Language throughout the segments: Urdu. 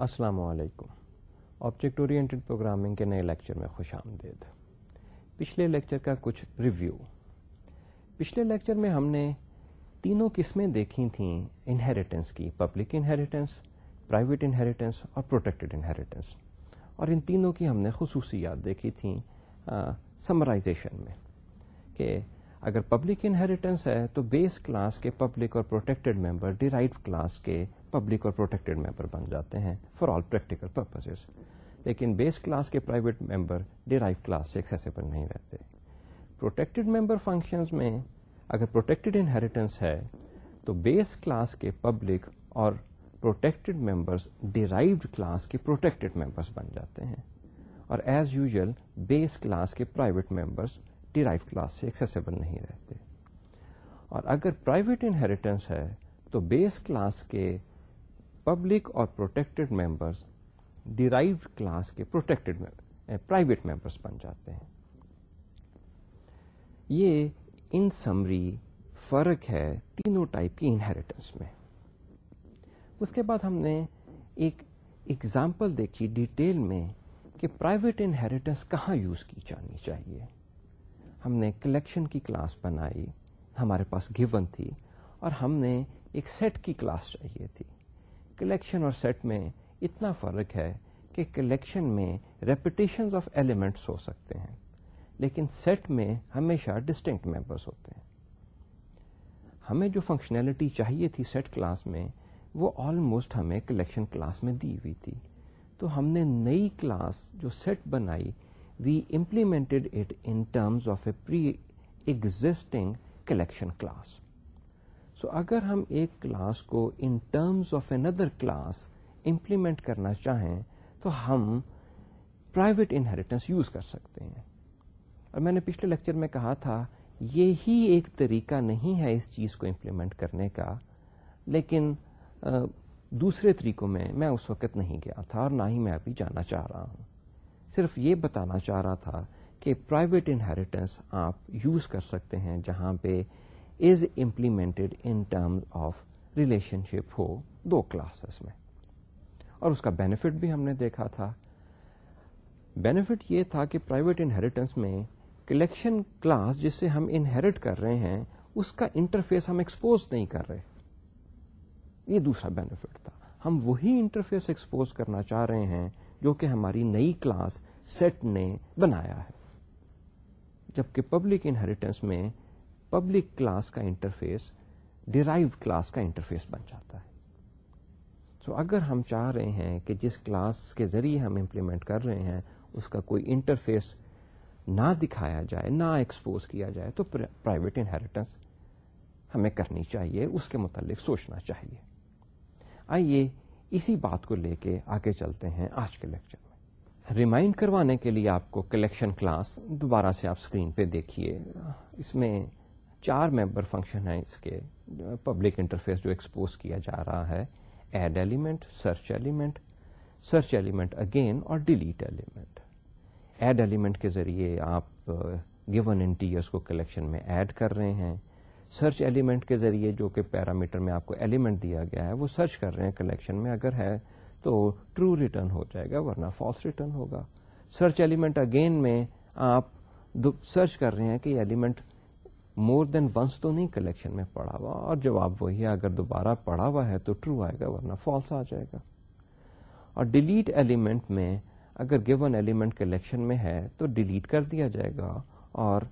السلام علیکم۔ آبجیکٹ اورینٹڈ پروگرامنگ کے نئے لیکچر میں خوش آمدید۔ پچھلے لیکچر کا کچھ ریویو پچھلے لیکچر میں ہم نے تینوں قسمیں دیکھی تھیں انہیریٹنس کی پبلک انہیریٹنس پرائیویٹ انہیریٹنس اور پروٹیکٹڈ انہیریٹنس اور ان تینوں کی ہم نے خصوصیات دیکھی تھیں سمرائزیشن میں۔ کہ اگر پبلک انہیریٹنس ہے تو بیس کلاس کے پبلک اور پروٹیکٹڈ ممبر ڈیرائیو کلاس کے پبلک اور پروٹیکٹڈ ممبر بن جاتے ہیں فار آل پریکٹیکل پرپز لیکن بیس کلاس کے پرائیویٹ ممبر ڈیرائیو کلاس سے ایکسیسیبل نہیں رہتے. پروٹیکٹڈ ممبر فنکشنز میں اگر پروٹیکٹڈ انہیریٹنس ہے تو بیس کلاس کے پبلک اور پروٹیکٹڈ ممبرس ڈیرائیوڈ کلاس کے پروٹیکٹڈ ممبرس بن جاتے ہیں. اور ایز یوزل بیس کلاس کے پرائیویٹ ممبرس ڈیرائیو کلاس سے ایکسیسیبل نہیں رہتے. اور اگر پرائیویٹ انہیریٹنس ہے تو بیس کلاس کے پبلک اور پروٹیکٹڈ ممبرس ڈیرائیو کلاس کے پروٹیکٹڈ پرائیویٹ ممبرس بن جاتے ہیں۔ یہ ان سمری فرق ہے تینوں ٹائپ کی انہیریٹنس میں۔ اس کے بعد ہم نے ایک ایگزامپل دیکھی ڈیٹیل میں کہ پرائیویٹ انہیریٹنس کہاں یوز کی جانی چاہیے۔ ہم نے کلیکشن کی کلاس بنائی، ہمارے پاس گیون تھی اور ہم نے ایک سیٹ کی کلاس چاہیے تھی۔ کلیکشن اور سیٹ میں اتنا فرق ہے کہ کلیکشن میں ریپوٹیشن آف ایلیمنٹس ہو سکتے ہیں، لیکن سیٹ میں ہمیشہ ڈسٹنکٹ ممبرس ہوتے ہیں۔ ہمیں جو فنکشنلٹی چاہیے تھی سیٹ کلاس میں، وہ آلموسٹ ہمیں کلیکشن کلاس میں دی ہوئی تھی۔ تو ہم نے نئی کلاس جو سیٹ بنائی we implemented it in terms of a pre existing collection class so اگر ہم ایک کلاس کو in terms of another class implement کرنا چاہیں، تو ہم پرائیویٹ انہیریٹنس یوز کر سکتے ہیں۔ اور میں نے پچھلے لیکچر میں کہا تھا، یہی ایک طریقہ نہیں ہے اس چیز کو امپلیمنٹ کرنے کا۔ لیکن دوسرے طریقوں میں میں اس وقت نہیں گیا تھا اور نہ ہی میں ابھی جانا چاہ رہا ہوں۔ صرف یہ بتانا چاہ رہا تھا کہ پرائیویٹ انہیریٹنس آپ یوز کر سکتے ہیں جہاں پہ is implemented in terms of relationship ہو دو کلاسز میں۔ اور اس کا بینیفٹ بھی ہم نے دیکھا تھا۔ بینیفٹ یہ تھا کہ پرائیویٹ انہیریٹنس میں کلیکشن کلاس جس سے ہم انہیریٹ کر رہے ہیں، اس کا انٹرفیس ہم ایکسپوز نہیں کر رہے۔ یہ دوسرا بینیفٹ تھا۔ ہم وہی انٹرفیس ایکسپوز کرنا چاہ رہے ہیں جو کہ ہماری نئی کلاس سیٹ نے بنایا ہے۔ جبکہ پبلک انہیریٹنس میں پبلک کلاس کا انٹرفیس ڈیرائیو کلاس کا انٹرفیس بن جاتا ہے۔ سو so, اگر ہم چاہ رہے ہیں کہ جس کلاس کے ذریعے ہم امپلیمنٹ کر رہے ہیں اس کا کوئی انٹرفیس نہ دکھایا جائے نہ ایکسپوز کیا جائے تو پرائیویٹ انہیریٹنس ہمیں کرنی چاہیے اس کے متعلق سوچنا چاہیے۔ آئیے اسی بات کو لے کے آگے چلتے ہیں آج کے لیکچر میں۔ ریمائنڈ کروانے کے لیے آپ کو کلیکشن کلاس دوبارہ سے آپ اسکرین پہ دیکھیے۔ اس میں چار ممبر فنکشن ہیں اس کے، پبلک انٹرفیس جو ایکسپوز کیا جا رہا ہے add element search element search element again اور ڈیلیٹ ایلیمنٹ ایڈ ایلیمنٹ کے ذریعے آپ گیون انٹیئرس کو کلیکشن میں ایڈ کر رہے ہیں۔ سرچ ایلیمنٹ کے ذریعے جو کہ پیرامیٹر میں آپ کو ایلیمنٹ دیا گیا ہے، وہ سرچ کر رہے ہیں کلیکشن میں اگر ہے تو ٹرو ریٹرن ہو جائے گا، ورنہ فالس ریٹرن ہوگا۔ سرچ ایلیمنٹ اگین میں آپ سرچ کر رہے ہیں کہ ایلیمنٹ مور دین ونس تو نہیں کلیکشن میں پڑا ہوا، اور جواب وہی ہے اگر دوبارہ پڑا ہوا ہے تو ٹرو آئے گا، ورنہ فالس آ جائے گا۔ اور ڈیلیٹ ایلیمنٹ میں اگر گیون ایلیمنٹ کلیکشن میں ہے تو ڈیلیٹ کر دیا جائے گا، اور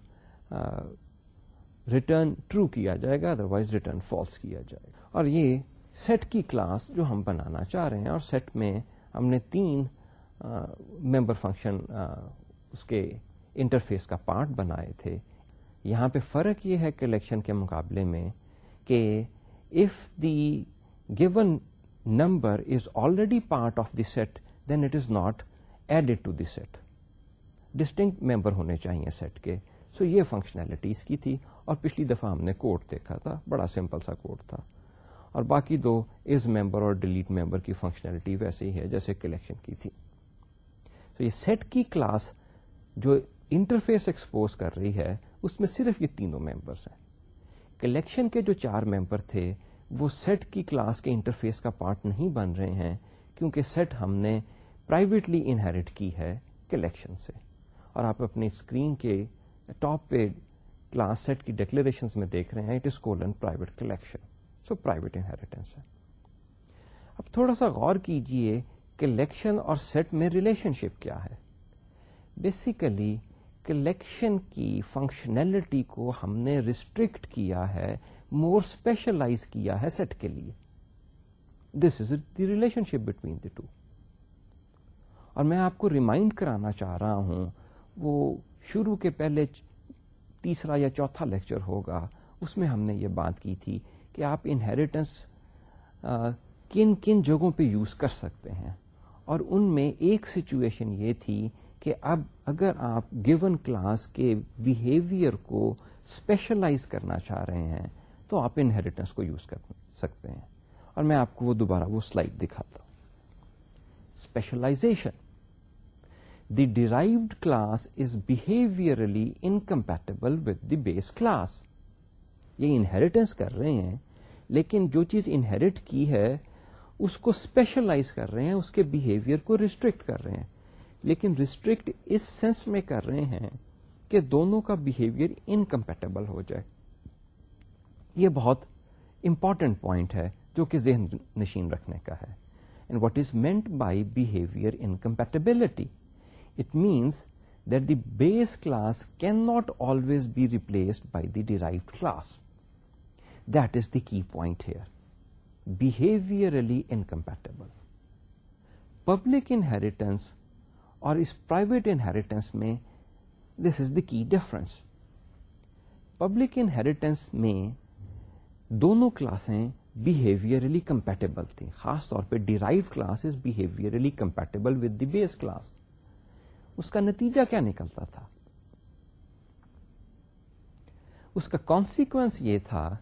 ریٹرن ٹرو کیا جائے گا ادروائز ریٹرن فالس کیا جائے گا۔ اور یہ سیٹ کی کلاس جو ہم بنانا چاہ رہے ہیں، اور سیٹ میں ہم نے تین ممبر فنکشن اس کے انٹرفیس کا پارٹ بنائے تھے۔ یہاں پہ فرق یہ ہے کلیکشن کے مقابلے میں کہ if the given number is already part of the set then it is not added to the set distinct member ہونے چاہیے سیٹ کے. سو so یہ فنکشنلٹی اس کی تھی اور پچھلی دفعہ ہم نے کوڈ دیکھا تھا، بڑا سمپل سا کوڈ تھا۔ اور باقی دو از ممبر اور ڈیلیٹ ممبر کی فنکشنلٹی ویسے ہی ہے جیسے کلیکشن کی تھی۔ تو یہ سیٹ کی کلاس جو انٹرفیس ایکسپوز کر رہی ہے اس میں صرف یہ تینوں ممبرس ہیں۔ کلیکشن کے جو چار ممبر تھے، وہ سیٹ کی کلاس کے انٹرفیس کا پارٹ نہیں بن رہے ہیں، کیونکہ سیٹ ہم نے پرائیویٹلی انہیریٹ کی ہے کلیکشن سے۔ اور آپ اپنی اسکرین کے ٹاپ پہ کلاس سیٹ کی ڈیکلریشن میں دیکھ رہے ہیں it is colon private collection so private inheritance ہے۔ اب تھوڑا سا غور کیجیے کلیکشن اور سیٹ میں ریلیشن شپ کیا ہے۔ بیسیکلی کلیکشن کی فنکشنلٹی کو ہم نے ریسٹرکٹ کیا ہے مور اسپیشلائز کیا ہے سیٹ کے لیے. This is the relationship between the two اور میں آپ کو ریمائنڈ کرانا چاہ رہا ہوں، وہ شروع کے پہلے تیسرا یا چوتھا لیکچر ہوگا، اس میں ہم نے یہ بات کی تھی کہ آپ انہیریٹنس کن کن جگہوں پہ یوز کر سکتے ہیں. اور ان میں ایک سچویشن یہ تھی کہ اب اگر آپ گیون کلاس کے بیہیویئر کو اسپیشلائز کرنا چاہ رہے ہیں، تو آپ انہیریٹنس کو یوز کر سکتے ہیں۔ اور میں آپ کو وہ دوبارہ وہ سلائڈ دکھاتا ہوں۔ Specialization the derived class is behaviourally incompatible with the base class یہ انہیریٹنس کر رہے ہیں، لیکن جو چیز انہیریٹ کی ہے، اس کو اسپیشلائز کر رہے ہیں، اس کے بہیویئر کو ریسٹرکٹ کر رہے ہیں۔ لیکن ریسٹرکٹ اس سینس میں کر رہے ہیں کہ دونوں کا بہیویئر انکمپیٹیبل ہو جائے۔ یہ بہت امپورٹنٹ پوائنٹ ہے جو کہ ذہن نشین رکھنے کا ہے۔ And what is meant by behaviour incompatibility it means that the base class can not always be replaced by the derived class that is the key point here behaviourally incompatible public inheritance اور اس پرائیویٹ انہیریٹنس میں دس از دا کی ڈفرنس پبلک انہیریٹنس میں دونوں کلاسیں بہیویئرلی کمپیٹیبل تھیں۔ خاص طور پہ derive class is behaviourally compatible with the base class اس کا نتیجہ کیا نکلتا تھا؟ اس کا کانسیکوینس یہ تھا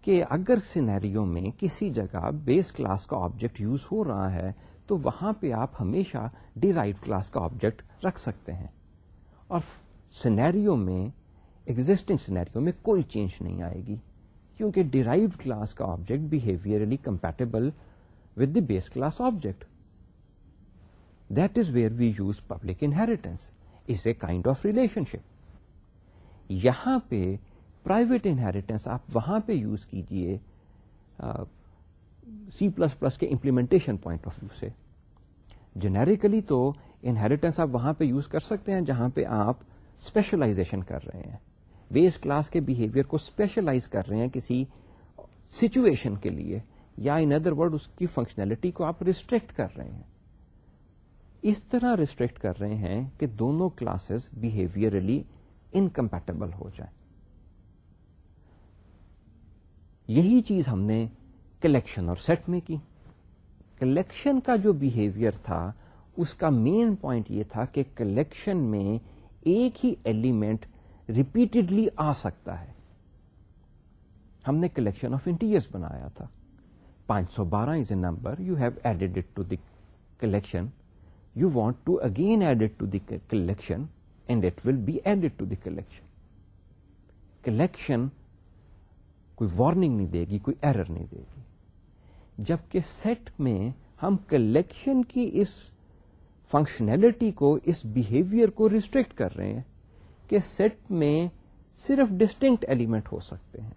کہ اگر سینیریو میں کسی جگہ بیس کلاس کا آبجیکٹ یوز ہو رہا ہے تو وہاں پہ آپ ہمیشہ ڈیرائیو کلاس کا آبجیکٹ رکھ سکتے ہیں۔ اور سینیریو میں ایگزٹنگ سینیریو میں کوئی چینج نہیں آئے گی، کیونکہ ڈیرائیوڈ کلاس کا object behaviourally compatible with the base class object that is where we use public inheritance is a kind of relationship یہاں پہ پرائیویٹ انہیریٹنس آپ وہاں پہ یوز کیجیے سی پلس پلس کے امپلیمنٹیشن پوائنٹ آف ویو سے. جنیریکلی تو انہیریٹنس آپ وہاں پہ یوز کر سکتے ہیں جہاں پہ آپ اسپیشلائزیشن کر رہے ہیں. بیس کلاس کے بہیویئر کو اسپیشلائز کر رہے ہیں کسی سچویشن کے لیے یا ان ادر ورڈ اس کی فنکشنلٹی کو آپ ریسٹرکٹ کر رہے ہیں. اس طرح ریسٹرکٹ کر رہے ہیں کہ دونوں کلاسز بہیویئرلی انکمپیٹیبل ہو جائیں. یہی چیز ہم نے کلیکشن اور سیٹ میں کی کلیکشن کا جو بہیویئر تھا، اس کا مین پوائنٹ یہ تھا کہ کلیکشن میں ایک ہی ایلیمنٹ ریپیٹڈلی آ سکتا ہے۔ ہم نے کلیکشن آف انٹیریئرس بنایا تھا۔ پانچ سو بارہ is a number you have added it to the collection you want to again add it to the collection and it will be added to the collection collection کوئی وارننگ نہیں دے گی، کوئی ایرر نہیں دے گی۔ جبکہ سیٹ میں ہم کلیکشن کی اس فنکشنلٹی کو، اس بہیویئر کو ریسٹرکٹ کر رہے ہیں کہ سیٹ میں صرف ڈسٹنکٹ ایلیمنٹ ہو سکتے ہیں۔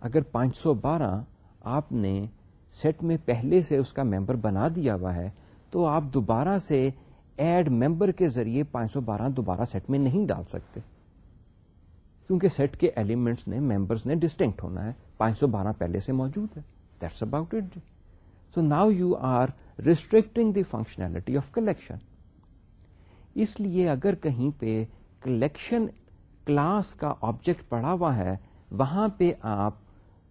اگر پانچ سو بارہ آپ نے سیٹ میں پہلے سے اس کا ممبر بنا دیا ہوا ہے، تو آپ دوبارہ سے ایڈ ممبر کے ذریعے پانچ سو بارہ دوبارہ سیٹ میں نہیں ڈال سکتے۔ کیونکہ سیٹ کے ایلیمنٹس نے ممبرس نے ڈسٹنکٹ ہونا ہے۔ پانچ سو بارہ پہلے سے موجود ہے۔ That's about it so now you are restricting the functionality of collection اس لیے اگر کہیں پہ کلیکشن کلاس کا آبجیکٹ پڑا ہوا ہے وہاں پہ آپ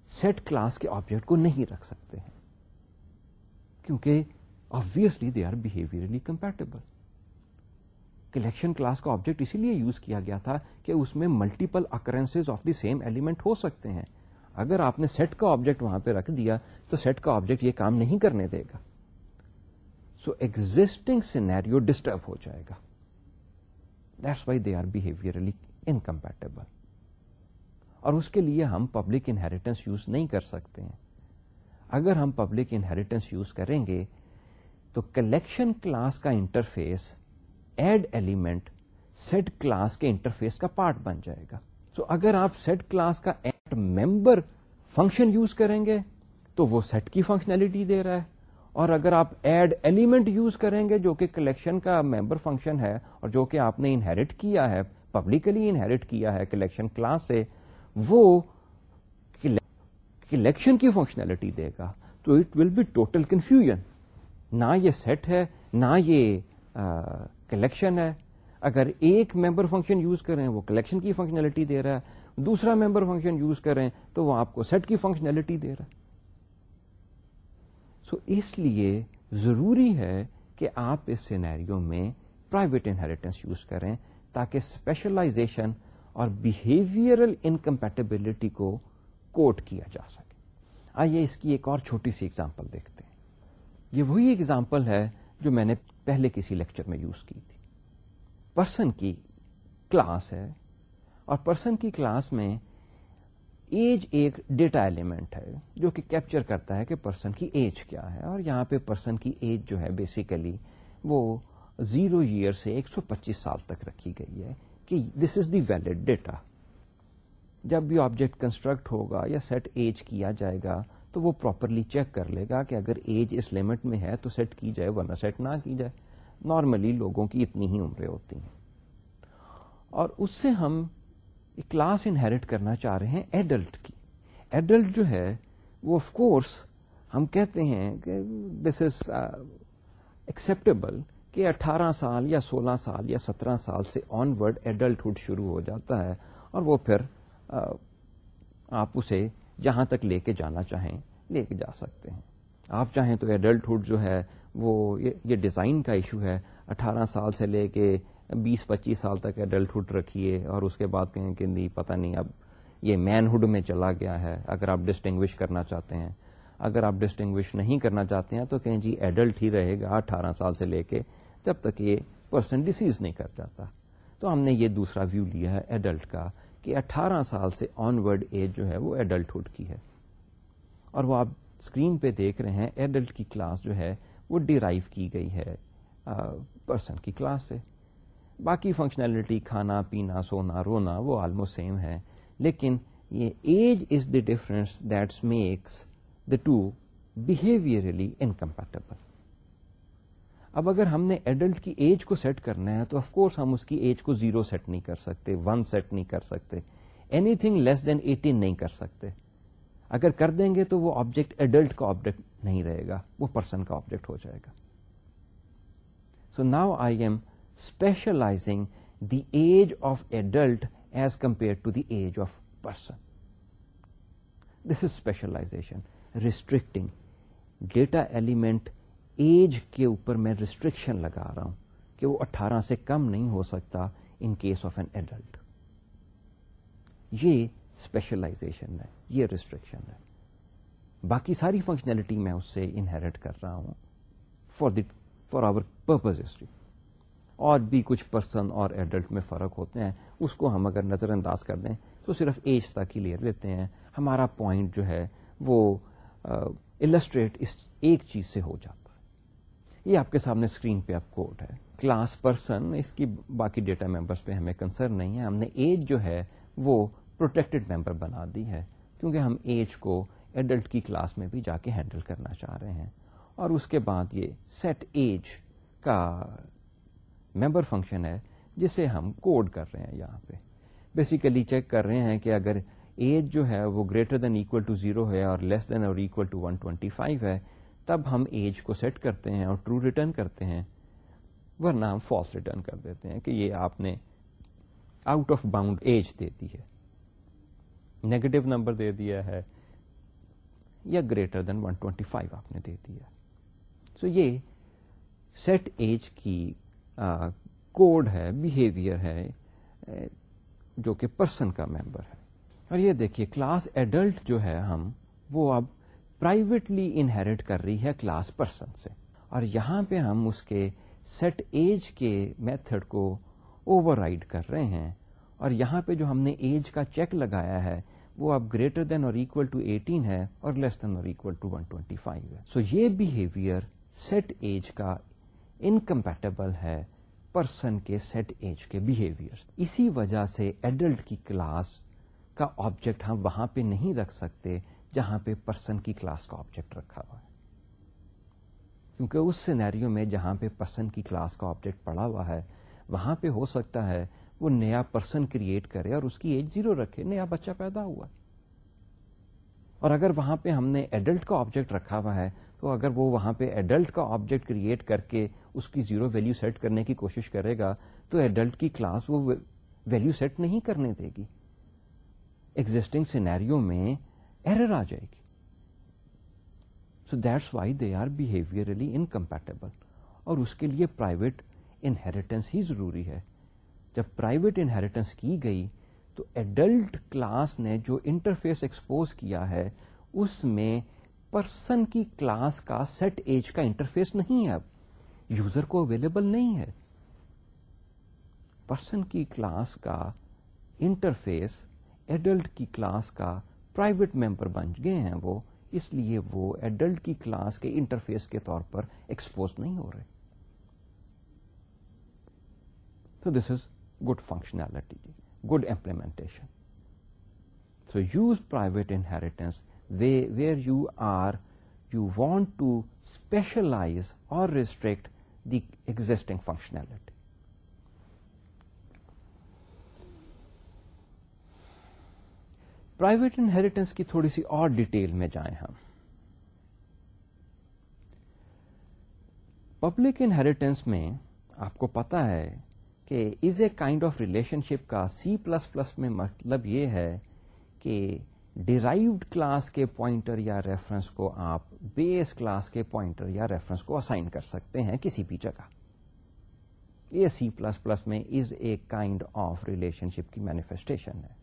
سیٹ کلاس کے آبجیکٹ کو نہیں رکھ سکتے ہیں کیونکہ obviously they are behaviourally compatible collection class کا آبجیکٹ اسی لیے یوز کیا گیا تھا کہ اس میں multiple occurrence of the same element ہو سکتے ہیں اگر آپ نے سیٹ کا آبجیکٹ وہاں پہ رکھ دیا تو سیٹ کا آبجیکٹ یہ کام نہیں کرنے دے گا۔ سو ایگزٹنگ سینیرو ڈسٹرب ہو جائے گا۔ That's why they are behaviourally incompatible اور اس کے لیے ہم پبلک انہیریٹنس یوز نہیں کر سکتے ہیں۔ اگر ہم پبلک انہیریٹنس یوز کریں گے تو کلیکشن کلاس کا interface add element set class کے انٹرفیس کا پارٹ بن جائے گا۔ تو اگر آپ سیٹ کلاس کا ایڈ ممبر فنکشن یوز کریں گے تو وہ سیٹ کی فنکشنلٹی دے رہا ہے۔ اور اگر آپ ایڈ ایلیمنٹ یوز کریں گے جو کہ کلیکشن کا ممبر فنکشن ہے اور جو کہ آپ نے انہیریٹ کیا ہے، پبلکلی انہیریٹ کیا ہے کلیکشن کلاس سے، وہ کلیکشن کی فنکشنلٹی دے گا۔ تو it will be total confusion نہ یہ سیٹ ہے، نہ یہ کلیکشن ہے۔ اگر ایک ممبر فنکشن یوز کریں، وہ کلیکشن کی فنکشنلٹی دے رہا ہے۔ دوسرا ممبر فنکشن یوز کریں تو وہ آپ کو سیٹ کی فنکشنلٹی دے رہا ہے۔ سو so اس لیے ضروری ہے کہ آپ اس سینیریو میں پرائیویٹ انہیریٹنس یوز کریں تاکہ اسپیشلائزیشن اور بہیویئرل انکمپیٹیبلٹی کو کوٹ کیا جا سکے۔ آئیے اس کی ایک اور چھوٹی سی ایگزامپل دیکھتے ہیں۔ یہ وہی ایگزامپل ہے جو میں نے پہلے کسی لیکچر میں یوز کی تھی۔ پرسن کی کلاس ہے اور پرسن کی کلاس میں ایج ایک ڈیٹا ایلیمنٹ ہے، جو کہ کیپچر کرتا ہے کہ پرسن کی ایج کیا ہے۔ اور یہاں پہ پرسن کی ایج جو ہے بیسیکلی وہ زیرو ایئر سے ایک سو پچیس سال تک رکھی گئی ہے کہ دس از دی ویلڈ ڈیٹا جب بھی آبجیکٹ کنسٹرکٹ ہوگا یا سیٹ ایج کیا جائے گا، تو وہ پراپرلی چیک کر لے گا کہ اگر ایج اس لمٹ میں ہے تو سیٹ کی جائے، ورنہ سیٹ نہ کی جائے۔ نارملی لوگوں کی اتنی ہی عمریں ہوتی ہیں۔ اور اس سے ہم کلاس انہیریٹ کرنا چاہ رہے ہیں ایڈلٹ کی۔ ایڈلٹ جو ہے، وہ آف کورس ہم کہتے ہیں کہ دس از ایکسپٹیبل کہ اٹھارہ سال یا سولہ سال یا سترہ سال سے آن ورڈ ایڈلٹہڈ شروع ہو جاتا ہے اور وہ پھر uh, آپ اسے جہاں تک لے کے جانا چاہیں لے کے جا سکتے ہیں۔ آپ چاہیں تو ایڈلٹہڈ جو ہے، وہ یہ ڈیزائن کا ایشو ہے۔ اٹھارہ سال سے لے کے بیس پچیس سال تک ایڈلٹہڈ رکھیے اور اس کے بعد کہیں کہ نہیں، پتہ نہیں اب یہ مینہڈ میں چلا گیا ہے، اگر آپ ڈسٹنگوش کرنا چاہتے ہیں۔ اگر آپ ڈسٹنگوش نہیں کرنا چاہتے ہیں تو کہیں جی ایڈلٹ ہی رہے گا اٹھارہ سال سے لے کے جب تک یہ پرسن ڈیسیز نہیں کر جاتا۔ تو ہم نے یہ دوسرا ویو لیا ہے ایڈلٹ کا کہ اٹھارہ سال سے آن ورڈ ایج جو ہے وہ ایڈلٹہڈ کی ہے۔ اور وہ آپ اسکرین پہ دیکھ رہے ہیں ایڈلٹ کی کلاس جو ہے وہ ڈیرائیو کی گئی ہے پرسن کی کلاس سے۔ باقی فنکشنلٹی کھانا، پینا، سونا، رونا، وہ آلموسٹ سیم ہے۔ لیکن یہ age is the difference that's makes the two behaviourally incompatible اب اگر ہم نے ایڈلٹ کی ایج کو سیٹ کرنا ہے تو آف کورس ہم اس کی ایج کو زیرو سیٹ نہیں کر سکتے ون سیٹ نہیں کر سکتے anything less than eighteen نہیں کر سکتے۔ اگر کر دیں گے تو وہ آبجیکٹ ایڈلٹ کا آبجیکٹ نہیں رہے گا، وہ پرسن کا آبجیکٹ ہو جائے گا۔ So now I am specializing the age of adult as compare to the age of person this is specialization restricting data element age کے اوپر میں ریسٹرکشن لگا رہا ہوں کہ وہ اٹھارہ سے کم نہیں ہو سکتا in case of an adult یہ اسپیشلائزیشن ہے یہ ریسٹرکشن ہے باقی ساری فنکشنلٹی میں اس سے انہیریٹ کر رہا ہوں for the for our purpose history اور بھی کچھ پرسن اور ایڈلٹ میں فرق ہوتے ہیں، اس کو ہم اگر نظر انداز کر دیں تو صرف ایج تک ہی لے لیتے ہیں۔ ہمارا پوائنٹ جو ہے وہ السٹریٹ اس ایک چیز سے ہو جاتا یہ آپ کے سامنے اسکرین پہ آپ کوڈ ہے۔ کلاس پرسن اس کی باقی ڈیٹا ممبرس پہ ہمیں کنسرن نہیں ہے۔ ہم نے ایج جو ہے وہ پروٹیکٹڈ ممبر بنا دی ہے، کیونکہ ہم ایج کو ایڈلٹ کی کلاس میں بھی جا کے ہینڈل کرنا چاہ رہے ہیں۔ اور اس کے بعد یہ سیٹ ایج کا ممبر فنکشن ہے جسے ہم کوڈ کر رہے ہیں یہاں پہ۔ بیسیکلی چیک کر رہے ہیں کہ اگر ایج جو ہے وہ greater than equal to zero ہے اور لیس دین اور equal to one twenty five ہے، تب ہم ایج کو سیٹ کرتے ہیں اور ٹرو ریٹرن کرتے ہیں۔ ورنہ ہم فالس ریٹرن کر دیتے ہیں کہ یہ آپ نے آؤٹ آف باؤنڈ ایج دے دی ہے۔ نیگیٹو نمبر دے دیا ہے یا greater than one twenty five آپ نے دے دیا۔ سو یہ سیٹ ایج کی کوڈ ہے بہیویئر ہے جو کہ پرسن کا ممبر ہے۔ اور یہ دیکھیے کلاس ایڈلٹ جو ہے ہم، وہ اب پرائیویٹلی انہیریٹ کر رہی ہے کلاس پرسن سے۔ اور یہاں پہ ہم اس کے سیٹ ایج کے میتھڈ کو اوور رائڈ کر رہے ہیں۔ اور یہاں پہ جو ہم نے ایج کا چیک لگایا ہے، وہ اب گریٹر دین اور اکول ٹو ایٹین ہے اور لیس دین اور equal to one twenty five ہے۔ سو so یہ بہیویئر سیٹ ایج کا انکمپیٹیبل ہے پرسن کے سیٹ ایج کے بہیویئر اسی وجہ سے ایڈلٹ کی کلاس کا آبجیکٹ ہم وہاں پہ نہیں رکھ سکتے جہاں پہ پرسن کی کلاس کا آبجیکٹ رکھا ہوا ہے. کیونکہ اس سینیریو میں جہاں پہ پرسن کی کلاس کا آبجیکٹ پڑا ہوا ہے، وہاں پہ ہو سکتا ہے وہ نیا پرسن کریٹ کرے اور اس کی ایج زیرو رکھے، نیا بچہ پیدا ہوا. اور اگر وہاں پہ ہم نے ایڈلٹ کا آبجیکٹ رکھا ہوا ہے تو اگر وہ وہاں پہ ایڈلٹ کا آبجیکٹ کریٹ کر کے اس کی زیرو ویلو سیٹ کرنے کی کوشش کرے گا، تو ایڈلٹ کی کلاس وہ ویلو سیٹ نہیں کرنے دے گی۔ ایگزٹنگ سینیریو میں ایرر آ جائے گی۔ So that's why they are behaviourally incompatible اور اس کے لیے پرائیویٹ انہیریٹنس ہی ضروری ہے۔ جب پرائیویٹ انہیریٹنس کی گئی، تو ایڈلٹ کلاس نے جو انٹرفیس ایکسپوز کیا ہے، اس میں پرسن کی کلاس کا سیٹ ایج کا انٹرفیس نہیں ہے اب۔ یوزر کو اویلیبل نہیں ہے۔ پرسن کی کلاس کا انٹرفیس ایڈلٹ کی کلاس کا پرائیویٹ ممبر بن گئے ہیں وہ۔ اس لیے وہ ایڈلٹ کی کلاس کے انٹرفیس کے طور پر ایکسپوز نہیں ہو رہے۔ تو this is good functionality good implementation so use private inheritance where you are you want to specialize or restrict the existing functionality private inheritance کی تھوڑی سی اور ڈیٹیل میں جائیں ہم پبلک انہیریٹنس میں آپ کو پتا ہے کہ is a kind of relationship کا سی پلس پلس میں مطلب یہ ہے کہ ڈیرائیوڈ کلاس کے پوائنٹر یا ریفرنس کو آپ بیس کلاس کے پوائنٹر یا ریفرنس کو اسائن کر سکتے ہیں کسی بھی جگہ۔ یہ سی پلس پلس میں is a kind of relationship کی مینیفیسٹیشن ہے۔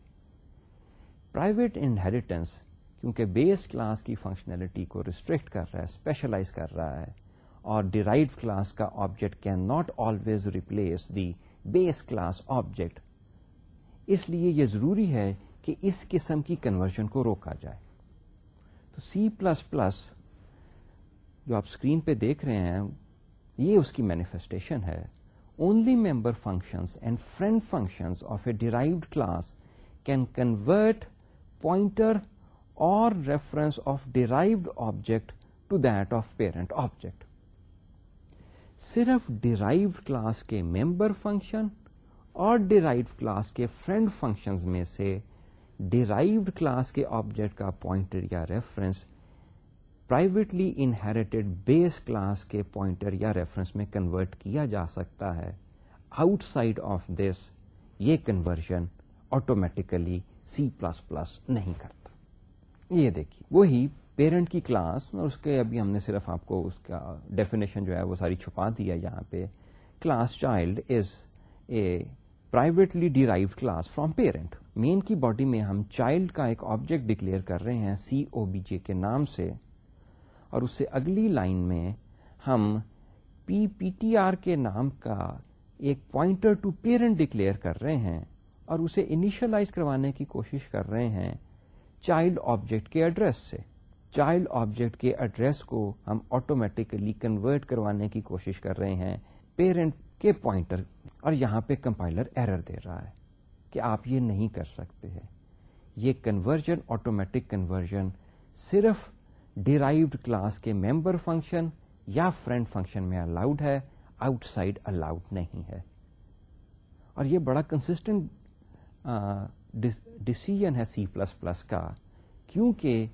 پرائیویٹ انہیریٹنس کیونکہ بیس کلاس کی فنکشنلٹی کو ریسٹرکٹ کر رہا ہے اسپیشلائز کر رہا ہے، اور ڈیرائیو کلاس کا object can not always replace the base class object اس لیے یہ ضروری ہے کہ اس قسم کی کنورژن کو روکا جائے۔ تو سی پلس پلس جو آپ اسکرین پہ دیکھ رہے ہیں، یہ اس کی مینیفیسٹیشن ہے۔ Only member functions and friend functions of a derived class can convert pointer or reference of derived object to that of parent object صرف ڈیرائیوڈ کلاس کے ممبر فنکشن اور ڈیرائیوڈ کلاس کے فرینڈ فنکشنز میں سے ڈیرائیوڈ کلاس کے آبجیکٹ کا پوائنٹر یا reference privately inherited base class کے پوائنٹر یا ریفرنس میں کنورٹ کیا جا سکتا ہے آؤٹ سائڈ آف دس یہ conversion automatically C plus plus نہیں کرتا یہ دیکھیے وہی پیرنٹ کی کلاس اور اس کے ابھی ہم نے صرف آپ کو اس کا ڈیفینیشن جو ہے وہ ساری چھپا دیا یہاں پہ class child is a privately derived class from parent main کی باڈی میں ہم چائلڈ کا ایک آبجیکٹ ڈکلیئر کر رہے ہیں سی او بی جے کے نام سے اور اس سے اگلی لائن میں ہم پی پی ٹی آر کے نام کا ایک پوائنٹر ٹو پیرنٹ ڈکلیئر کر رہے ہیں اور اسے انیشلائز کروانے کی کوشش کر رہے ہیں چائلڈ آبجیکٹ کے ایڈریس سے چائلڈ آبجیکٹ کے ایڈریس کو ہم آٹومیٹکلی کنورٹ کروانے کی کوشش کر رہے ہیں پیرنٹ کے پوائنٹر اور یہاں پہ کمپائلر ایرر دے رہا ہے کہ آپ یہ نہیں کر سکتے ہیں۔ یہ کنورژن آٹومیٹک کنورژن صرف ڈیرائیوڈ کلاس کے ممبر فنکشن یا فرینڈ فنکشن میں الاؤڈ ہے آؤٹ سائڈ الاؤڈ نہیں ہے۔ اور یہ بڑا کنسٹنٹ ڈسیزن ہے سی پلس پلس کا، کیونکہ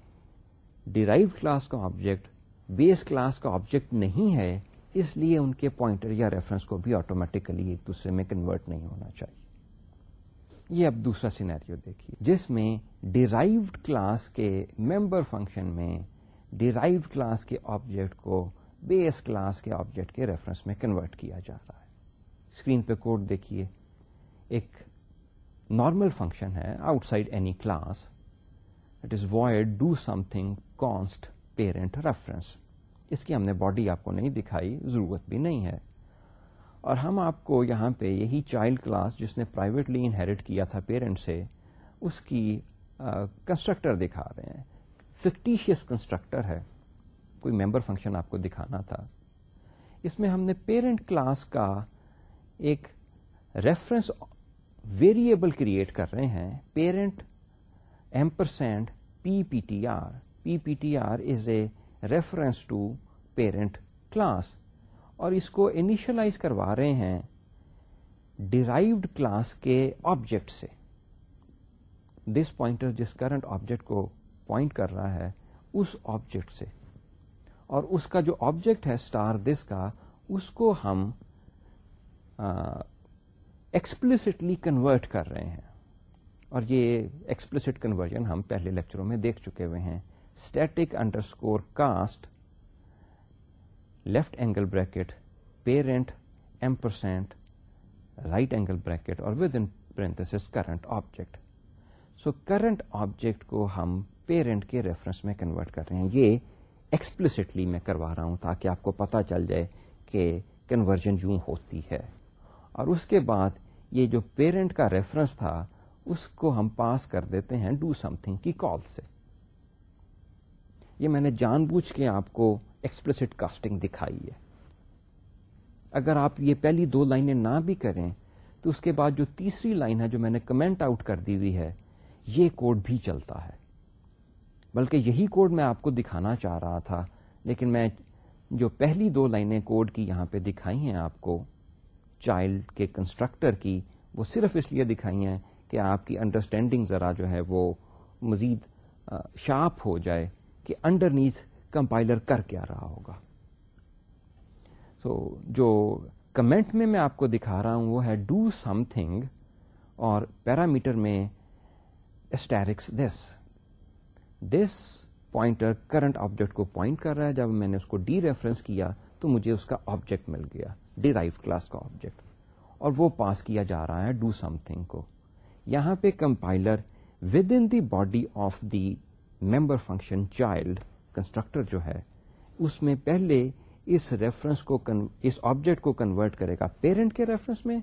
ڈیرائیو کلاس کا آبجیکٹ بیس کلاس کا آبجیکٹ نہیں ہے اس لیے ان کے پوائنٹر یا ریفرنس کو بھی آٹومیٹیکلی ایک دوسرے میں کنورٹ نہیں ہونا چاہیے۔ یہ اب دوسرا سینیریو دیکھیے، جس میں ڈیرائیوڈ کلاس کے ممبر فنکشن میں ڈیرائیوڈ کلاس کے آبجیکٹ کو بیس کلاس کے آبجیکٹ کے ریفرنس میں کنورٹ کیا جا رہا ہے۔ اسکرین پہ کوڈ دیکھیے۔ ایک نارمل فنکشن ہے outside any class it is void do something const parent reference اس کی ہم نے باڈی آپ کو نہیں دکھائی، ضرورت بھی نہیں ہے۔ اور ہم آپ کو یہاں پہ یہی چائلڈ کلاس جس نے پرائیویٹلی انہیریٹ کیا تھا پیرنٹ سے، اس کی کنسٹرکٹر دکھا رہے ہیں۔ فکٹیشیس کنسٹرکٹر ہے۔ کوئی ممبر فنکشن آپ کو دکھانا تھا۔ اس میں ہم نے پیرنٹ کلاس کا ایک ریفرنس ویریبل کریٹ کر رہے ہیں۔ Parent ampersand P P T R P P T R is a reference to parent class اور اس کو انیشلائز کروا رہے ہیں ڈیرائیوڈ کلاس کے آبجیکٹ سے۔ دس پوائنٹر جس کرنٹ آبجیکٹ کو پوائنٹ کر رہا ہے، اس آبجیکٹ سے۔ اور اس کا جو آبجیکٹ ہے اسٹار دس کا، اس کو ہم ایکسپلسٹلی کنورٹ کر رہے ہیں۔ اور یہ ایکسپلسٹ کنورژن ہم پہلے لیکچروں میں دیکھ چکے ہوئے ہیں۔ Static underscore cast left angle bracket parent ampersand right angle bracket اور within parenthesis current object so current object کو ہم پیرنٹ کے ریفرنس میں کنورٹ کر رہے ہیں. یہ ایکسپلسٹلی میں کروا رہا ہوں تاکہ آپ کو پتا چل جائے کہ کنورژن یوں ہوتی ہے. اور اس کے بعد یہ جو پیرنٹ کا ریفرنس تھا، اس کو ہم پاس کر دیتے ہیں ڈو سم تھنگ کی کال سے. یہ میں نے جان بوجھ کے آپ کو ایکسپلسٹ کاسٹنگ دکھائی ہے۔ اگر آپ یہ پہلی دو لائنیں نہ بھی کریں، تو اس کے بعد جو تیسری لائن ہے جو میں نے کمنٹ آؤٹ کر دی ہوئی ہے، یہ کوڈ بھی چلتا ہے۔ بلکہ یہی کوڈ میں آپ کو دکھانا چاہ رہا تھا، لیکن میں جو پہلی دو لائنیں کوڈ کی یہاں پہ دکھائی ہیں آپ کو چائلڈ کے کنسٹرکٹر کی، وہ صرف اس لیے دکھائی ہیں کہ آپ کی انڈرسٹینڈنگ ذرا جو ہے وہ مزید شارپ ہو جائے۔ کہ انڈر نیتھ کمپائلر کر کیا رہا ہوگا۔ سو so, جو کمنٹ میں میں آپ کو دکھا رہا ہوں وہ ہے ڈو سم تھنگ اور پیرامیٹر میں asterisk this this pointer current object کو پوائنٹ کر رہا ہے۔ جب میں نے اس کو ڈی ریفرنس کیا تو مجھے اس کا آبجیکٹ مل گیا۔ ڈیرائیو کلاس کا آبجیکٹ اور وہ پاس کیا جا رہا ہے ڈو سم تھنگ کو۔ یہاں پہ compiler within the body of the member function child constructor جو ہے، اس میں پہلے اس ریفرنس کو اس آبجیکٹ کو کنورٹ کرے گا پیرنٹ کے ریفرنس میں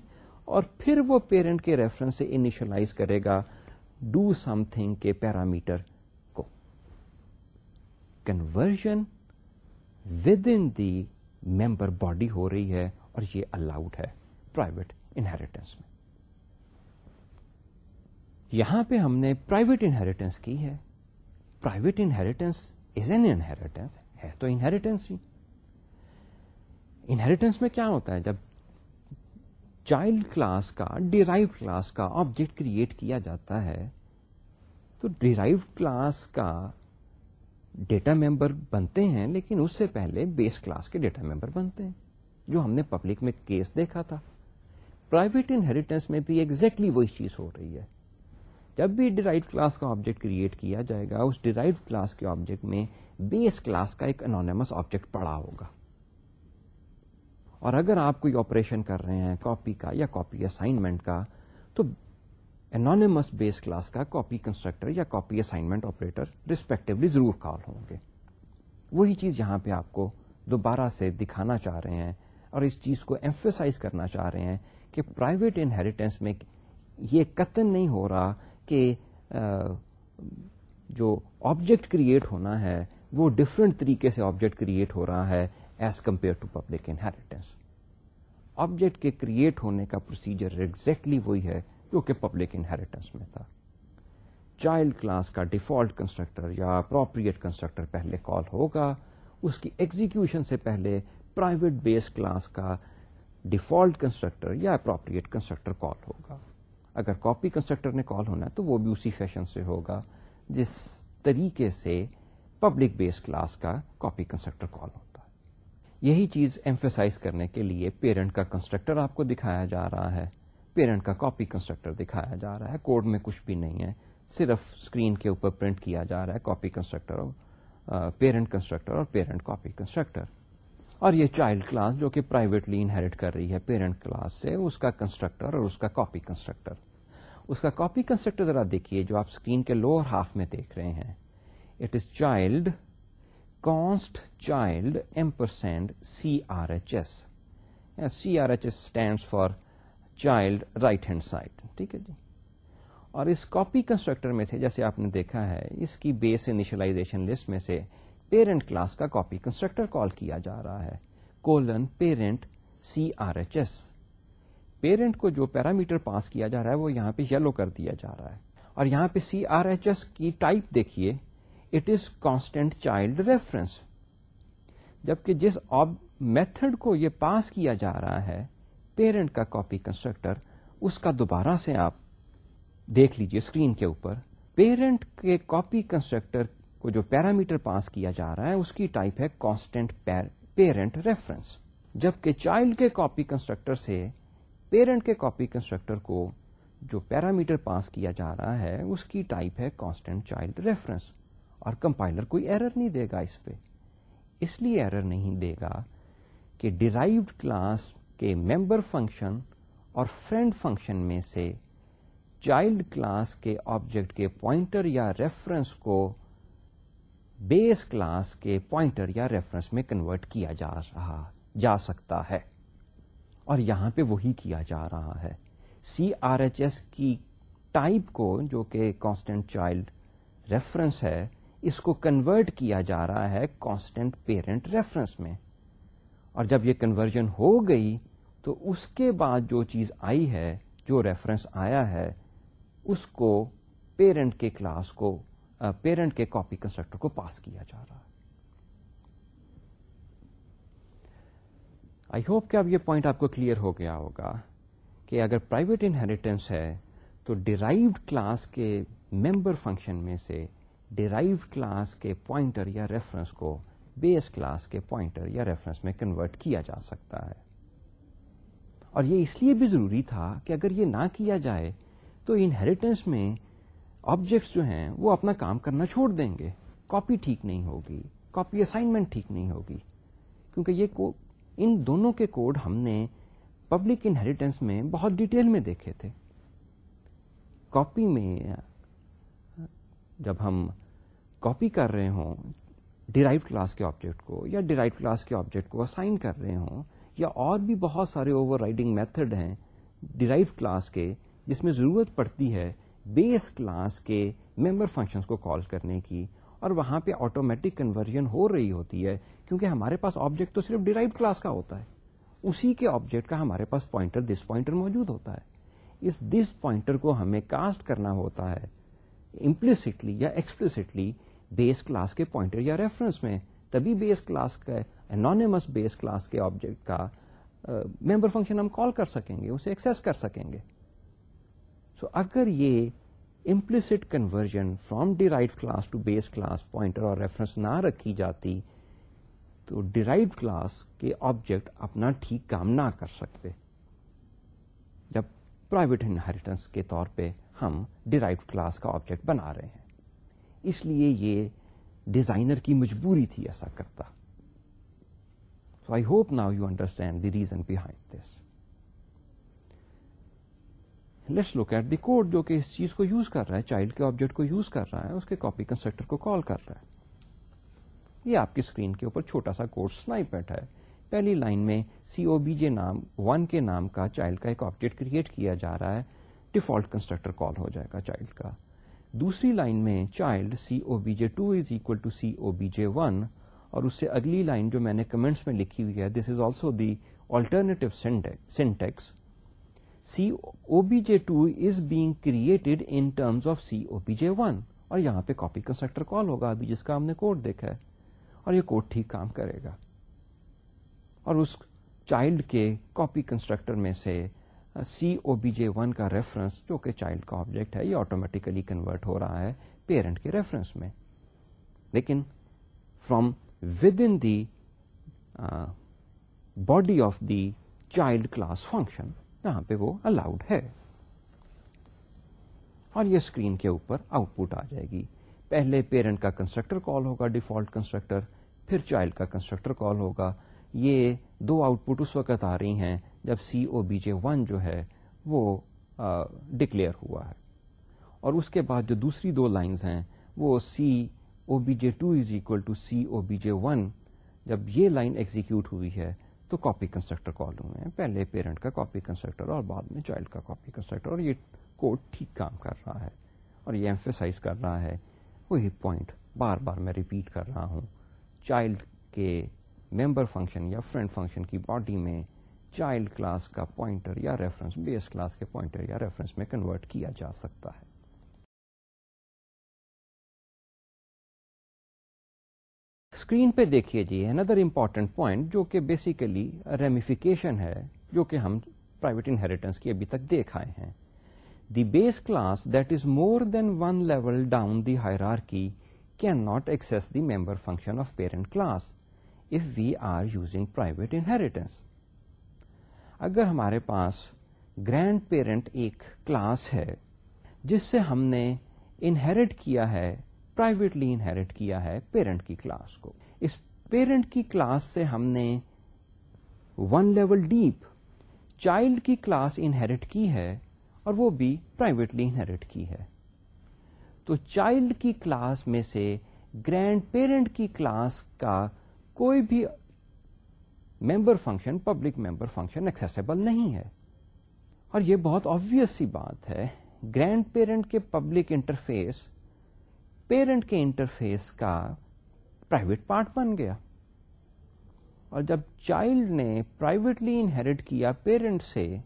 اور پھر وہ پیرنٹ کے ریفرنس سے انیشلائز کرے گا ڈو سم تھنگ کے پیرامیٹر کو. Conversion within the member body ہو رہی ہے اور یہ الاؤڈ ہے پرائیویٹ انہیریٹنس میں. یہاں پہ ہم نے پرائیویٹ انہیریٹنس کی ہے private inheritance is an inheritance ہے تو انہیریٹنس ہی۔ انہیریٹنس میں کیا ہوتا ہے؟ جب چائلڈ کلاس کا ڈیرائیو کلاس کا آبجیکٹ کریٹ کیا جاتا ہے، تو ڈیرائیو کلاس کا ڈیٹا ممبر بنتے ہیں، لیکن اس سے پہلے بیس کلاس کے ڈیٹا ممبر بنتے ہیں، جو ہم نے پبلک میں کیس دیکھا تھا۔ پرائیویٹ انہیریٹنس میں بھی ایگزیکٹلی وہی چیز ہو رہی ہے۔ جب بھی ڈیرائیو کلاس کا آبجیکٹ کریٹ کیا جائے گا، اس ڈیرائیو کلاس کے آبجیکٹ میں بیس کلاس کا ایک انونیمس آبجیکٹ پڑا ہوگا۔ اور اگر آپ کوئی آپریشن کر رہے ہیں کاپی کا یا کاپی اسائنمنٹ کا، تو انانیمس بیس کلاس کا کاپی کنسٹرکٹر یا کاپی اسائنمنٹ آپریٹر ریسپیکٹولی ضرور کال ہوں گے۔ وہی چیز یہاں پہ آپ کو دوبارہ سے دکھانا چاہ رہے ہیں اور اس چیز کو ایمفیسائز کرنا چاہ رہے ہیں کہ پرائیویٹ انہیریٹینس میں یہ قتل نہیں ہو رہا کہ جو آبجیکٹ کریٹ ہونا ہے، وہ ڈفرینٹ طریقے سے آبجیکٹ کریٹ ہو رہا ہے as compare to public inheritance object کے کریٹ ہونے کا پروسیجر ایگزیکٹلی وہی ہے جو کہ پبلک انہیریٹنس میں تھا۔ چائلڈ کلاس کا ڈیفالٹ کنسٹرکٹر یا اپروپریٹ کنسٹرکٹر پہلے کال ہوگا۔ اس کی ایگزیکشن سے پہلے پرائیویٹ بیس کلاس کا ڈیفالٹ کنسٹرکٹر یا اپروپریٹ کنسٹرکٹر کال ہوگا۔ اگر کاپی کنسٹرکٹر نے کال ہونا ہے تو وہ بھی اسی فیشن سے ہوگا جس طریقے سے پبلک بیس کلاس کا کاپی کنسٹرکٹر کال ہوتا ہے۔ یہی چیز ایمفیسائز کرنے کے لیے پیرنٹ کا کنسٹرکٹر آپ کو دکھایا جا رہا ہے۔ پیرنٹ کا کاپی کنسٹرکٹر دکھایا جا رہا ہے۔ کوڈ میں کچھ بھی نہیں ہے۔ صرف اسکرین کے اوپر پرنٹ کیا جا رہا ہے۔ کاپی کنسٹرکٹر پیرنٹ کنسٹرکٹر اور پیرنٹ کاپی کنسٹرکٹر اور یہ چائلڈ کلاس جو کہ پرائیویٹلی انہیریٹ کر رہی ہے پیرنٹ کلاس سے، اس کا کنسٹرکٹر اور اس کا کاپی کنسٹرکٹر اس کا کاپی کنسٹرکٹر ذرا دیکھیے جو آپ اسکرین کے لوور ہاف میں دیکھ رہے ہیں۔ It is child const child ampersand C R H S C R H S stand for child right hand side ٹھیک ہے جی۔ اور اس کاپی کنسٹرکٹر میں سے جیسے آپ نے دیکھا ہے، اس کی بیس انیشلائزیشن لسٹ میں سے پیرنٹ کلاس کا کاپی کنسٹرکٹر کال کیا جا رہا ہے. Colon parent C R H S parent کو جو پیرامیٹر پاس کیا جا رہا ہے وہ یہاں پہ یلو کر دیا جا رہا ہے. اور یہاں پہ سی آر ایچ ایس کی ٹائپ دیکھیے it is constant child reference جبکہ جس میتھڈ کو یہ پاس کیا جا رہا ہے پیرنٹ کا کاپی کنسٹرکٹر اس کا دوبارہ سے آپ دیکھ لیجیے اسکرین کے اوپر. پیرنٹ کے کاپی کنسٹرکٹر کو جو پیرامیٹر پاس کیا جا رہا ہے، اس کی ٹائپ ہے کانسٹینٹ پیرنٹ ریفرنس جبکہ چائلڈ کے کاپی کنسٹرکٹر سے پیرنٹ کے کاپی کنسٹرکٹر کو جو پیرامیٹر پاس کیا جا رہا ہے، اس کی ٹائپ ہے کانسٹینٹ چائلڈ ریفرنس اور کمپائلر کوئی ایرر نہیں دے گا اس پہ۔ اس لیے ایرر نہیں دے گا کہ ڈیرائیوڈ کلاس کے ممبر فنکشن اور فرینڈ فنکشن میں سے چائلڈ کلاس کے آبجیکٹ کے پوائنٹر یا ریفرنس کو بیس کلاس کے پوائنٹر یا ریفرنس میں کنورٹ کیا جا رہا جا سکتا ہے۔ اور یہاں پہ وہی کیا جا رہا ہے۔ سی آر ایچ ایس کی ٹائپ کو جو کہ کانسٹینٹ چائلڈ ریفرنس ہے، اس کو کنورٹ کیا جا رہا ہے کانسٹینٹ پیرنٹ ریفرنس میں۔ اور جب یہ کنورژن ہو گئی، تو اس کے بعد جو چیز آئی ہے، جو ریفرنس آیا ہے، اس کو پیرنٹ کے کلاس کو پیرنٹ کے کاپی کنسٹرکٹر کو پاس کیا جا رہا ہے۔ آئی ہوپ کہ اب یہ پوائنٹ آپ کو کلیئر ہو گیا ہوگا کہ اگر پرائیویٹ انہیریٹنس ہے تو ڈیرائیوڈ کلاس کے ممبر فنکشن میں سے ڈیرائیوڈ کلاس کے پوائنٹر یا ریفرنس کو بیس کلاس کے پوائنٹر یا ریفرنس میں کنورٹ کیا جا سکتا ہے۔ اور یہ اس لیے بھی ضروری تھا کہ اگر یہ نہ کیا جائے تو انہیریٹنس میں آبجیکٹس جو ہیں وہ اپنا کام کرنا چھوڑ دیں گے۔ کاپی ٹھیک نہیں ہوگی۔ کاپی اسائنمنٹ ٹھیک نہیں ہوگی۔ کیونکہ یہ ان دونوں کے کوڈ ہم نے پبلک انہیریٹنس میں بہت ڈیٹیل میں دیکھے تھے۔ کاپی میں جب ہم کاپی کر رہے ہوں ڈیرائیو کلاس کے آبجیکٹ کو یا ڈیرائیو کلاس کے آبجیکٹ کو اسائن کر رہے ہوں، یا اور بھی بہت سارے اوور رائڈنگ میتھڈ ہیں ڈیرائیو کلاس کے، جس میں ضرورت پڑتی ہے بیس کلاس کے ممبر فنکشنز کو کال کرنے کی اور وہاں پہ آٹومیٹک کنورژن ہو رہی ہوتی ہے کیونکہ ہمارے پاس آبجیکٹ تو صرف ڈیرائیو کلاس کا ہوتا ہے۔ اسی کے آبجیکٹ کا ہمارے پاس پوائنٹر، دس پوائنٹر موجود ہوتا ہے۔ اس دس پوائنٹر کو ہمیں کاسٹ کرنا ہوتا ہے امپلسٹلی یا ایکسپلسٹلی بیس کلاس کے پوائنٹر یا ریفرنس میں۔ تبھی بیس کلاس کا انانیمس بیس کلاس کے آبجیکٹ کا ممبر فنکشن ہم کال کر سکیں گے، اسے ایکسس کر سکیں گے۔ سو so, اگر یہ implicit conversion from derive class to base class pointer اور ریفرنس نہ رکھی جاتی تو ڈیرائیو کلاس کے آبجیکٹ اپنا ٹھیک کام نہ کر سکتے۔ جب پرائیویٹ انہیریٹنس کے طور پہ ہم ڈیرائیو کلاس کا آبجیکٹ بنا رہے ہیں۔ اس لیے یہ ڈیزائنر کی مجبوری تھی ایسا کرتا۔ So I hope now you understand the reason behind this let's look at the code جو کہ اس چیز کو یوز کر رہا ہے چائلڈ کے آبجیکٹ کو یوز کر رہا ہے، اس کے کاپی کنسٹرکٹر کو کال کر رہا ہے۔ یہ آپ کی اسکرین کے اوپر چھوٹا سا کوڈ سنائی پیٹ ہے۔ پہلی لائن میں سی او بی جے نام ون کے نام کا چائلڈ کا ایک آبجیکٹ کریٹ کیا جا رہا ہے۔ ڈیفالٹ کنسٹرکٹر کال ہو جائے گا چائلڈ کا۔ دوسری لائن میں child C O B J two is equal to C O B J one اور اس سے اگلی لائن جو میں نے کمنٹس میں لکھی ہوئی ہے this is also the alternative syntax C O B J two is being created in terms of C O B J one اور یہاں پہ کاپی کنسٹرکٹر کال ہوگا ابھی جس کا ہم نے کوڈ دیکھا ہے، اور یہ کوڈ ٹھیک کام کرے گا۔ اور اس چائلڈ کے کاپی کنسٹرکٹر میں سے C O B J one کا ریفرنس جو کہ چائلڈ کا آبجیکٹ ہے، یہ آٹومیٹیکلی کنورٹ ہو رہا ہے پیرنٹ کے ریفرنس میں۔ لیکن from within the body of the child class function یہاں پہ وہ الاؤڈ ہے۔ اور یہ اسکرین کے اوپر آؤٹ پٹ آ جائے گی۔ پہلے پیرنٹ کا کنسٹرکٹر کال ہوگا ڈیفالٹ کنسٹرکٹر پھر چائلڈ کا کنسٹرکٹر کال ہوگا۔ یہ دو آؤٹ پٹ اس وقت آ رہی ہیں جب سی او بی جے ون جو ہے وہ ڈکلیئر ہوا ہے۔ اور اس کے بعد جو دوسری دو لائنز ہیں، وہ C O B J two is equal to C O B J one جب یہ لائن ایگزیکیوٹ ہوئی ہے تو کاپی کنسٹرکٹر کال ہوئے ہیں پہلے پیرنٹ کا کاپی کنسٹرکٹر اور بعد میں چائلڈ کا کاپی کنسٹرکٹر اور یہ کوڈ ٹھیک کام کر رہا ہے اور یہ ایمفیسائز کر رہا ہے۔ وہی پوائنٹ بار بار میں ریپیٹ کر رہا ہوں۔ چائلڈ کے ممبر فنکشن یا فرینڈ فنکشن کی باڈی میں چائلڈ کلاس کا پوائنٹر یا ریفرنس بیس کلاس کے پوائنٹر یا ریفرنس میں کنورٹ کیا جا سکتا ہے۔ اسکرین پہ دیکھیے جی اندر امپورٹنٹ پوائنٹ جو کہ بیسیکلی ریمیفیکیشن ہے، جو کہ ہم پرائیویٹ انہیریٹنس کی ابھی تک دیکھ آئے ہیں۔ The base class that is more than one level down the hierarchy can not access the member function of parent class if we are using private inheritance اگر ہمارے پاس گرینڈ پیرنٹ ایک کلاس ہے، جس سے ہم نے انہیریٹ کیا ہے پرائیویٹلی انہیریٹ کیا ہے پیرنٹ کی کلاس کو۔ اس پیرنٹ کی کلاس سے ہم نے ون لیول ڈیپ چائلڈ کی کلاس انہیریٹ کی ہے اور وہ بھی پرائیویٹلی انہیریٹ کی ہے۔ تو چائلڈ کی کلاس میں سے گرینڈ پیرنٹ کی کلاس کا کوئی بھی member function public member function accessible نہیں ہے۔ اور یہ بہت آبیس سی بات ہے۔ گرینڈ پیرنٹ کے پبلک انٹرفیس پیرنٹ کے انٹرفیس کا پرائیویٹ پارٹ بن گیا۔ اور جب چائلڈ نے پرائیویٹلی انہیریٹ کیا پیرنٹ سے،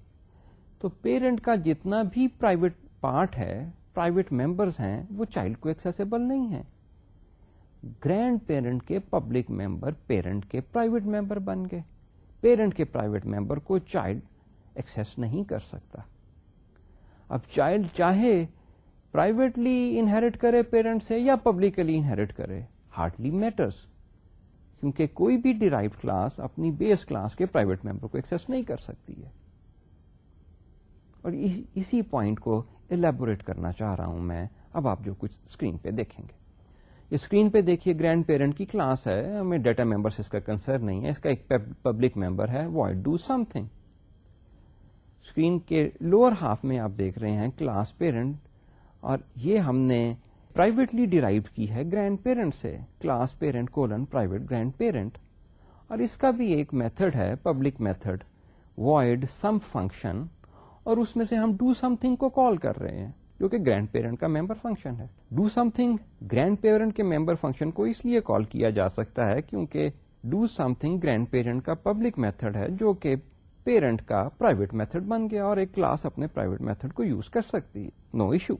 تو پیرنٹ کا جتنا بھی پرائیویٹ پارٹ ہے، پرائیویٹ ممبرس ہیں، وہ چائلڈ کو ایکسیسیبل نہیں ہے گرینڈ پیرنٹ کے پبلک ممبر پیرنٹ کے پرائیویٹ ممبر بن گئے۔ پیرنٹ کے پرائیویٹ ممبر کو چائلڈ ایکسس نہیں کر سکتا۔ اب چائلڈ چاہے پرائیویٹلی انہیریٹ کرے پیرنٹ سے یا پبلکلی انہیریٹ کرے ہارڈلی میٹرس کیونکہ کوئی بھی ڈیرائیو کلاس اپنی بیس کلاس کے پرائیویٹ ممبر کو ایکسس نہیں کر سکتی ہے. اور اسی پوائنٹ کو ایلیبوریٹ کرنا چاہ رہا ہوں میں. اب آپ جو کچھ اسکرین پہ دیکھیں گے. اسکرین پہ دیکھیے گرینڈ پیرنٹ کی کلاس ہے. ہمیں ڈیٹا ممبر سے اس کا کنسرن نہیں ہے. اس کا ایک پبلک ممبر ہے. Void do something screen کے لوور ہاف میں آپ دیکھ رہے ہیں کلاس پیرنٹ اور یہ ہم نے پرائیویٹلی ڈیرائیو کی ہے گرینڈ پیرنٹ سے class parent colon private grand parent اور اس کا بھی ایک میتھڈ ہے public method void some function اور اس میں سے ہم ڈو سم تھنگ کو کال کر رہے ہیں، جو کہ گرینڈ پیرنٹ کا ممبر فنکشن ہے. Do something grand parent کے ممبر فنکشن کو اس لیے کال کیا جا سکتا ہے کیونکہ do something grand parent کا پبلک میتھڈ ہے، جو کہ پیرنٹ کا پرائیویٹ میتھڈ بن گیا اور ایک کلاس اپنے پرائیویٹ میتھڈ کو یوز کر سکتی. ہے no issue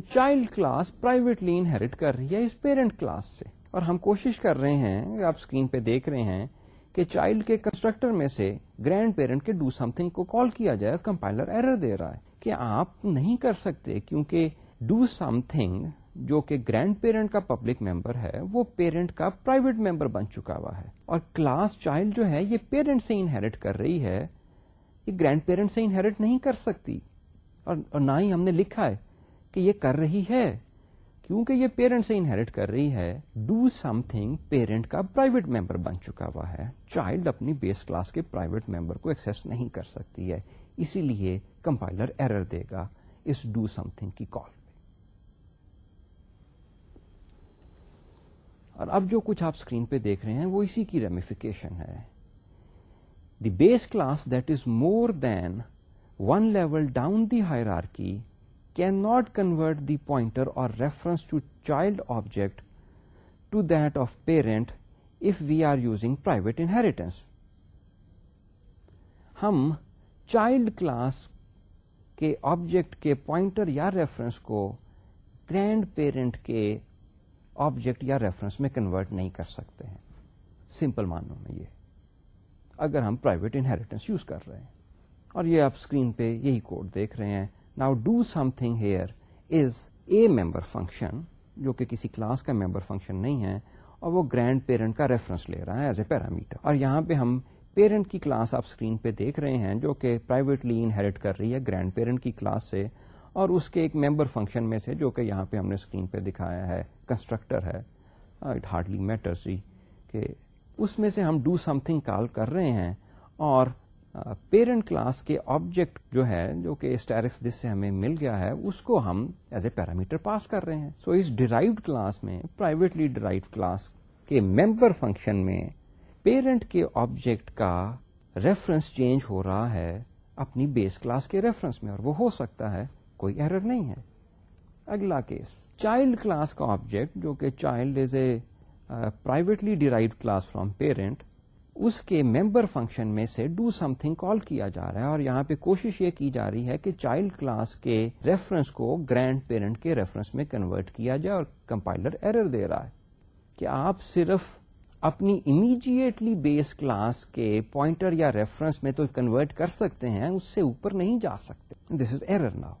child class privately inherit کر رہی ہے اس پیرنٹ کلاس سے۔ اور ہم کوشش کر رہے ہیں آپ اسکرین پہ دیکھ رہے ہیں، کہ چائلڈ کے کنسٹرکٹر میں سے گرینڈ پیرنٹ کے ڈو سم تھنگ کو کال کیا جائے کمپائلر ایرر دے رہا ہے کہ آپ نہیں کر سکتے کیونکہ ڈو سم تھنگ جو کہ گرینڈ پیرنٹ کا پبلک ممبر ہے، وہ پیرنٹ کا پرائیویٹ ممبر بن چکا ہوا ہے۔ اور کلاس چائلڈ جو ہے، یہ پیرنٹ سے انہیریٹ کر رہی ہے، یہ گرینڈ پیرنٹ سے انہیریٹ نہیں کر سکتی۔ اور نہ ہی ہم نے لکھا ہے کہ یہ کر رہی ہے۔ کیونکہ یہ پیرنٹ سے انہیریٹ کر رہی ہے ڈو سم تھنگ پیرنٹ کا پرائیویٹ ممبر بن چکا ہوا ہے۔ چائلڈ اپنی بیس کلاس کے پرائیویٹ ممبر کو ایکسس نہیں کر سکتی ہے، اسی لیے کمپائلر ایرر دے گا اس ڈو سم تھنگ کی کال اور اب جو کچھ آپ اسکرین پہ دیکھ رہے ہیں، وہ اسی کی ریمیفیکیشن ہے۔ The base class that is more than one level down the hierarchy can not convert the pointer or reference to child object to that of parent if we are using private inheritance ہم چائلڈ کلاس کے آبجیکٹ کے پوائنٹر یا ریفرنس کو گرینڈ پیرنٹ کے آبجیکٹ یا ریفرنس میں کنورٹ نہیں کر سکتے ہیں۔ سمپل مانو میں یہ۔ اگر ہم پرائیویٹ انہیریٹنس یوز کر رہے ہیں اور یہ آپ اسکرین پہ یہی کوڈ دیکھ رہے ہیں۔ Now do something here is a member function جو کہ کسی کلاس کا ممبر فنکشن نہیں ہے، اور وہ گرینڈ پیرنٹ کا ریفرنس لے رہا ہے ایز اے پیرامیٹر اور یہاں پہ ہم پیرنٹ کی کلاس آپ اسکرین پہ دیکھ رہے ہیں جو کہ پرائیویٹلی انہیریٹ کر رہی ہے گرینڈ پیرنٹ کی کلاس سے، اور اس کے ایک ممبر فنکشن میں سے جو کہ یہاں پہ ہم نے اسکرین پہ دکھایا ہے کنسٹرکٹر ہے. اٹ ہارڈلی میٹرس جی کہ اس میں سے ہم ڈو سم تھنگ کال کر رہے ہیں اور پیرنٹ کلاس کے آبجیکٹ جو ہے، جو کہ اسٹیرکس جس سے ہمیں مل گیا ہے، اس کو ہم ایز اے پیرامیٹر پاس کر رہے ہیں۔ سو so اس ڈیرائیوڈ کلاس میں پرائیویٹلی ڈرائیوڈ کلاس کے ممبر فنکشن میں پیرنٹ کے آبجیکٹ کا ریفرنس چینج ہو رہا ہے اپنی بیس کلاس کے ریفرنس میں، اور وہ ہو سکتا ہے، کوئی ایرر نہیں ہے۔ اگلا کیس چائلڈ کلاس کا آبجیکٹ جو کہ child is a privately derived class from parent اس کے ممبر فنکشن میں سے ڈو سم تھنگ کال کیا جا رہا ہے اور یہاں پہ کوشش یہ کی جا رہی ہے کہ چائلڈ کلاس کے ریفرنس کو گرینڈ پیرنٹ کے ریفرنس میں کنورٹ کیا جائے اور کمپائلر ایرر دے رہا ہے کہ آپ صرف اپنی امیجیٹلی بیس کلاس کے پوائنٹر یا ریفرنس میں تو کنورٹ کر سکتے ہیں، اس سے اوپر نہیں جا سکتے۔ دس از ایرر ناؤ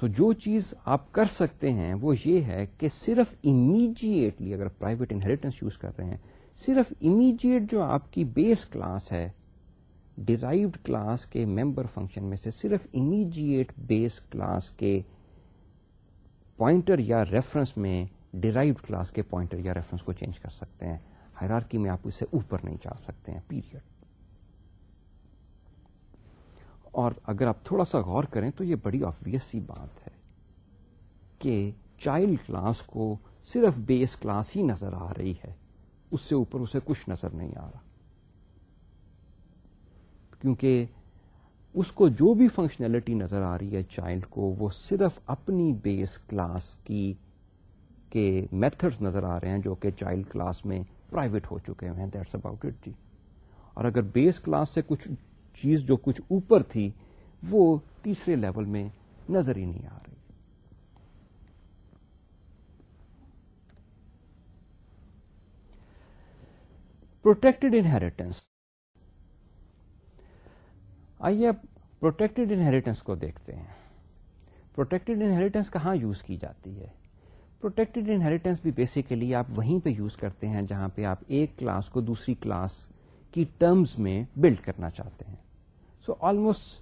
سو جو چیز آپ کر سکتے ہیں وہ یہ ہے کہ صرف امیجیٹلی اگر پرائیویٹ انہیریٹنس یوز کر رہے ہیں صرف امیجیٹ جو آپ کی بیس کلاس ہے ڈرائیوڈ کلاس کے ممبر فنکشن میں سے صرف امیجیٹ بیس کلاس کے پوائنٹر یا ریفرنس میں ڈرائیوڈ کلاس کے پوائنٹر یا ریفرنس کو چینج کر سکتے ہیں۔ ہرارکی میں آپ اس سے اوپر نہیں جا سکتے ہیں پیریڈ اور اگر آپ تھوڑا سا غور کریں تو یہ بڑی آبویس سی بات ہے کہ چائلڈ کلاس کو صرف بیس کلاس ہی نظر آ رہی ہے۔ اس سے اوپر اسے کچھ نظر نہیں آ رہا۔ کیونکہ اس کو جو بھی فنکشنلٹی نظر آ رہی ہے چائلڈ کو، وہ صرف اپنی بیس کلاس کی کے میتھڈس نظر آ رہے ہیں جو کہ چائلڈ کلاس میں پرائیویٹ ہو چکے ہیں۔ دیٹس اباؤٹ اٹ جی۔ اور اگر بیس کلاس سے کچھ چیز جو کچھ اوپر تھی، وہ تیسرے لیول میں نظر ہی نہیں آ رہی۔ Protected inheritance. آئیے اب پروٹیکٹڈ انہیریٹنس کو دیکھتے ہیں۔ پروٹیکٹڈ انہیریٹنس کہاں یوز کی جاتی ہے؟ پروٹیکٹڈ انہیریٹنس بھی بیسیکلی آپ وہیں پہ یوز کرتے ہیں جہاں پہ آپ ایک کلاس کو دوسری کلاس کی ٹرمز میں بلڈ کرنا چاہتے ہیں۔ سو آلموسٹ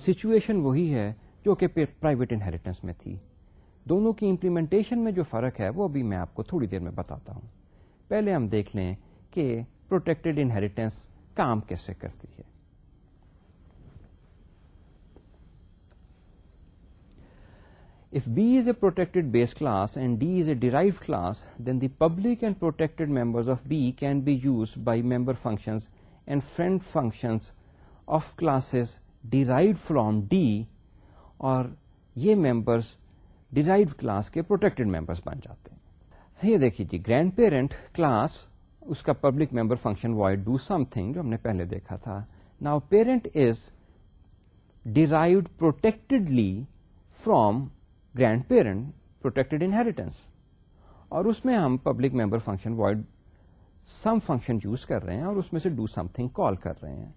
سچویشن وہی ہے جو کہ پرائیویٹ انہیریٹنس میں تھی۔ دونوں کی امپلیمنٹیشن میں جو فرق ہے وہ ابھی میں آپ کو تھوڑی دیر میں بتاتا ہوں۔ پہلے ہم دیکھ لیں کہ پروٹیکٹڈ انہیریٹنس کام کیسے کرتی ہے If B is a protected base class and D is a derived class, then the public and protected members of B can be used by member functions and friend functions of classes derived from D اور یہ ممبرس ڈیرائیو کلاس کے پروٹیکٹڈ ممبرس بن جاتے ہیں یہ دیکھیے جی گرینڈ پیرنٹ کلاس اس کا public member function void do something جو ہم نے پہلے دیکھا تھا. Now parent is derived protectedly from grand parent protected inheritance اور اس میں ہم public member function void some function use کر رہے ہیں اور اس میں سے ڈو سم تھنگ کال کر رہے ہیں.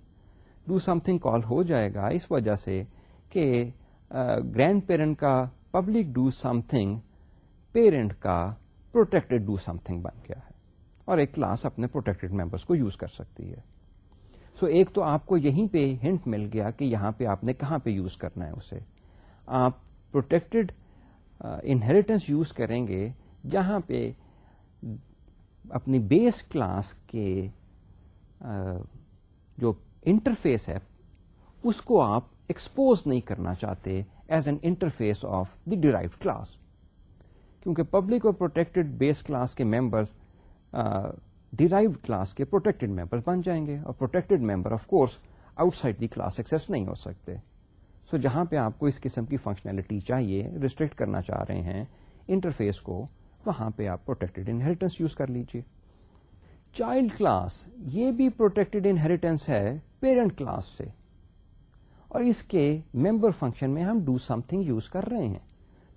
ڈو سم تھنگ کال ہو جائے گا اس وجہ سے کہ گرینڈ پیرنٹ کا public do something parent کا پروٹیکٹڈ ڈو سم تھنگ بن گیا ہے. اور ایک کلاس اپنے پروٹیکٹڈ ممبرس کو یوز کر سکتی ہے۔ سو so ایک تو آپ کو یہیں پہ ہنٹ مل گیا کہ یہاں پہ آپ نے کہاں پہ یوز کرنا ہے اسے۔ آپ پروٹیکٹڈ انہیریٹنس یوز کریں گے جہاں پہ اپنی بیس کلاس کے جو انٹرفیس ہے، اس کو آپ ایکسپوز نہیں کرنا چاہتے as an interface of the derive class کیونکہ پبلک اور پروٹیکٹڈ بیس کلاس کے ممبرس ڈیرائیو کلاس کے پروٹیکٹڈ ممبر بن جائیں گے اور protected member of course outside the class access نہیں ہو سکتے۔ سو so, جہاں پہ آپ کو اس قسم کی فنکشنلٹی چاہیے ریسٹرکٹ کرنا چاہ رہے ہیں انٹرفیس کو وہاں پہ آپ پروٹیکٹڈ انہیریٹنس یوز کر لیجیے چائلڈ کلاس یہ بھی پروٹیکٹڈ انہیریٹنس ہے پیرنٹ کلاس سے۔ اور اس کے ممبر فنکشن میں ہم ڈو سم تھنگ یوز کر رہے ہیں۔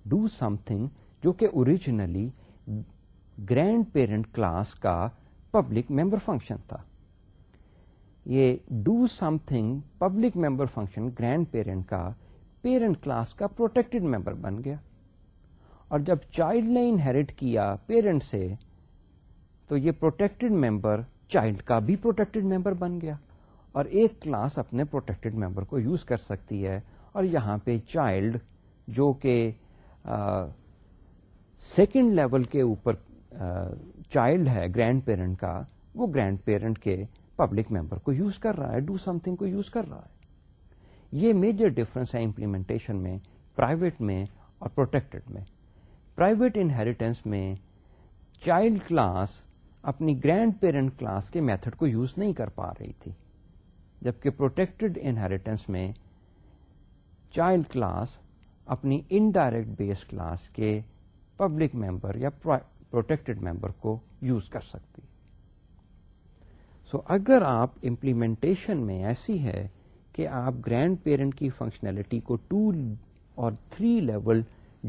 ڈو سم تھنگ جو کہ اوریجنلی گرینڈ پیرنٹ کلاس کا پبلک ممبر فنکشن تھا۔ یہ do something public member function grand parent کا پیرنٹ کلاس کا پروٹیکٹڈ ممبر بن گیا۔ اور جب چائلڈ نے انہیریٹ کیا پیرنٹ سے، تو یہ پروٹیکٹڈ ممبر چائلڈ کا بھی پروٹیکٹڈ ممبر بن گیا۔ اور ایک کلاس اپنے پروٹیکٹڈ ممبر کو یوز کر سکتی ہے۔ اور یہاں پہ چائلڈ جو کہ سیکنڈ لیول کے اوپر چائلڈ ہے گرینڈ پیرنٹ کا، وہ گرینڈ پیرنٹ کے پبلک ممبر کو یوز کر رہا ہے ڈو سم تھنگ کو یوز کر رہا ہے۔ یہ میجر ڈفرنس ہے امپلیمنٹیشن میں پرائیویٹ میں اور پروٹیکٹڈ میں۔ پرائیویٹ انہیریٹینس میں چائلڈ کلاس اپنی گرینڈ پیرنٹ کلاس کے میتھڈ کو یوز نہیں کر پا رہی تھی۔ جبکہ پروٹیکٹڈ انہیریٹینس میں چائلڈ کلاس اپنی انڈائریکٹ بیس کلاس کے پبلک ممبر یا پروٹیکٹڈ ممبر کو یوز کر سکتی سو so, اگر آپ امپلیمنٹیشن میں ایسی ہے کہ آپ گرینڈ پیرنٹ کی فنکشنلٹی کو two or three level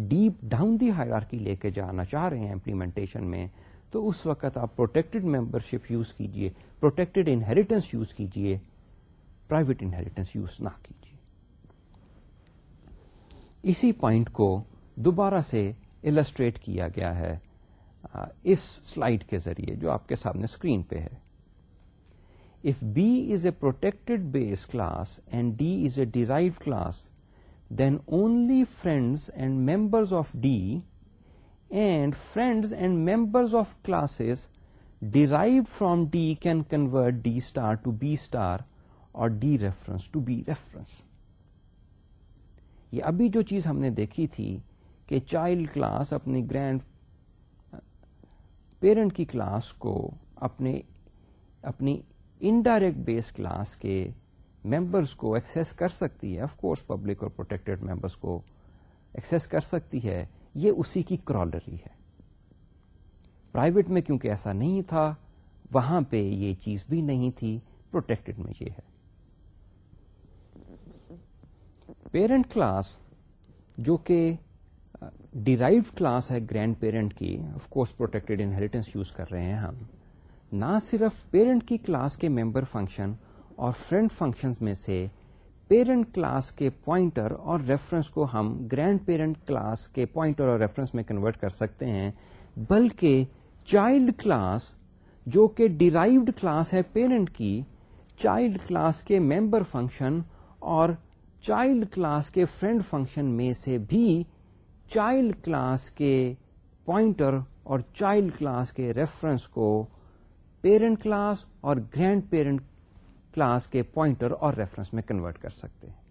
deep down the hierarchy لے کے جانا چاہ رہے ہیں امپلیمنٹیشن میں تو اس وقت آپ پروٹیکٹڈ ممبر شپ یوز کیجیے پروٹیکٹڈ انہیریٹنس یوز کیجیے پرائیویٹ انہیریٹنس یوز نہ کیجیے اسی پوائنٹ کو دوبارہ سے السٹریٹ کیا گیا ہے۔ اس سلائڈ کے ذریعے جو آپ کے سامنے اسکرین پہ ہے۔ If B is a protected base class and D is a derive class then only friends and members of D and friends and members of classes derive from D can convert D star to B star or D reference to B reference یہ ابھی جو چیز ہم نے دیکھی تھی کہ چائلڈ کلاس اپنی گرینڈ پیرنٹ کی کلاس کو اپنے اپنی انڈائریکٹ بیس کلاس کے ممبرس کو ایکسس کر سکتی ہے۔ آف کورس پبلک اور پروٹیکٹڈ ممبرس کو ایکسس کر سکتی ہے۔ یہ اسی کی کرالری ہے۔ پرائیویٹ میں کیونکہ ایسا نہیں تھا، وہاں پہ یہ چیز بھی نہیں تھی۔ پروٹیکٹڈ میں یہ ہے۔ پیرنٹ کلاس جو کہ ڈیرائیو کلاس ہے گرینڈ پیرنٹ کی of course protected inheritance use کر رہے ہیں ہم. نہ صرف پیرنٹ کی کلاس کے ممبر فنکشن اور فرینڈ فنکشنز میں سے پیرنٹ کلاس کے پوائنٹر اور ریفرنس کو ہم گرینڈ پیرنٹ کلاس کے پوائنٹر اور ریفرنس میں کنورٹ کر سکتے ہیں، بلکہ چائلڈ کلاس جو کہ ڈیرائیوڈ کلاس ہے پیرنٹ کی چائلڈ کلاس کے ممبر فنکشن اور چائلڈ کلاس کے فرینڈ فنکشن میں سے بھی چائلڈ کلاس کے پوائنٹر اور چائلڈ کلاس کے ریفرنس کو پیرنٹ کلاس اور گرینڈ پیرنٹ کلاس کے پوائنٹر اور ریفرنس میں کنورٹ کر سکتے ہیں۔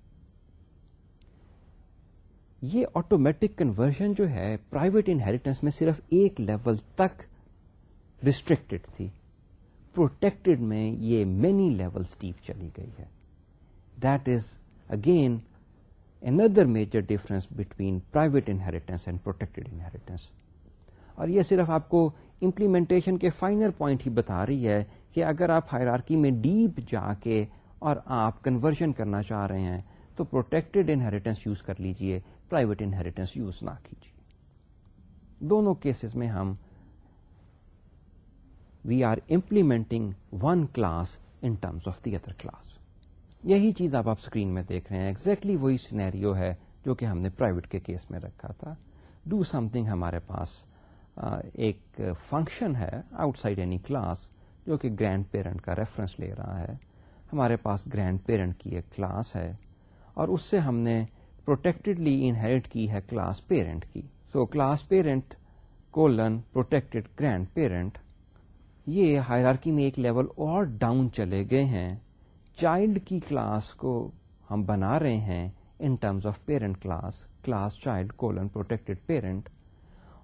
یہ آٹومیٹک کنورژن جو ہے پرائیویٹ انہیریٹنس میں صرف ایک لیول تک ریسٹرکٹیڈ تھی۔ پروٹیکٹڈ میں یہ مینی لیول ڈیپ چلی گئی ہے۔ That is again another major difference between private inheritance and protected inheritance اور یہ صرف آپ کو امپلیمنٹیشن کے فائنل پوائنٹ ہی بتا رہی ہے کہ اگر آپ ہائرارکی میں ڈیپ جا کے اور آپ کنورژن کرنا چاہ رہے ہیں، تو پروٹیکٹڈ انہیریٹنس یوز کر لیجیے پرائیویٹ انہیریٹنس یوز نہ کیجیے دونوں کیسز میں ہم we are implementing one class in terms of the other class یہی چیز آپ آپ اسکرین میں دیکھ رہے ہیں۔ ایگزیکٹلی exactly وہی سینیریو ہے جو کہ ہم نے پرائیویٹ کے کیس میں رکھا تھا۔ ڈو سم تھنگ ہمارے پاس ایک فنکشن ہے آؤٹ سائڈ اینی کلاس جو کہ گرینڈ پیرنٹ کا ریفرنس لے رہا ہے۔ ہمارے پاس گرینڈ پیرنٹ کی ایک کلاس ہے اور اس سے ہم نے پروٹیکٹڈلی انہیریٹ کی ہے کلاس پیرنٹ کی۔ So class parent colon protected grand parent یہ ہائرارکی میں ایک لیول اور ڈاؤن چلے گئے ہیں۔ چائلڈ کی کلاس کو ہم بنا رہے ہیں in terms of parent class class child colon protected parent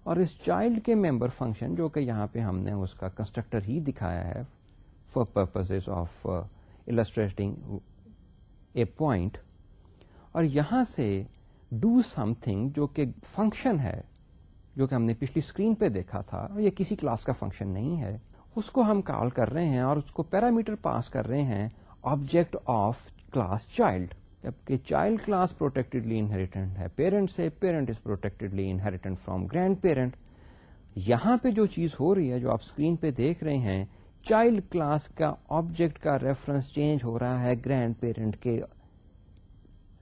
اور اس چائلڈ کے ممبر فنکشن جو کہ یہاں پہ ہم نے اس کا کنسٹرکٹر ہی دکھایا ہے for purpose of illustrating a point اور یہاں سے ڈو سم تھنگ جو کہ فنکشن ہے، جو کہ ہم نے پچھلی اسکرین پہ دیکھا تھا، یہ کسی کلاس کا فنکشن نہیں ہے، اس کو ہم کال کر رہے ہیں اور اس کو پیرامیٹر پاس کر رہے ہیں آبجیکٹ آف کلاس چائلڈ جبکہ چائلڈ کلاس پروٹیکٹڈلی انہیریٹنٹ ہے پیرنٹ سے parent is protectedly inherited from grand parent یہاں پہ جو چیز ہو رہی ہے جو آپ اسکرین پہ دیکھ رہے ہیں چائلڈ کلاس کا آبجیکٹ کا ریفرنس چینج ہو رہا ہے گرینڈ پیرنٹ کے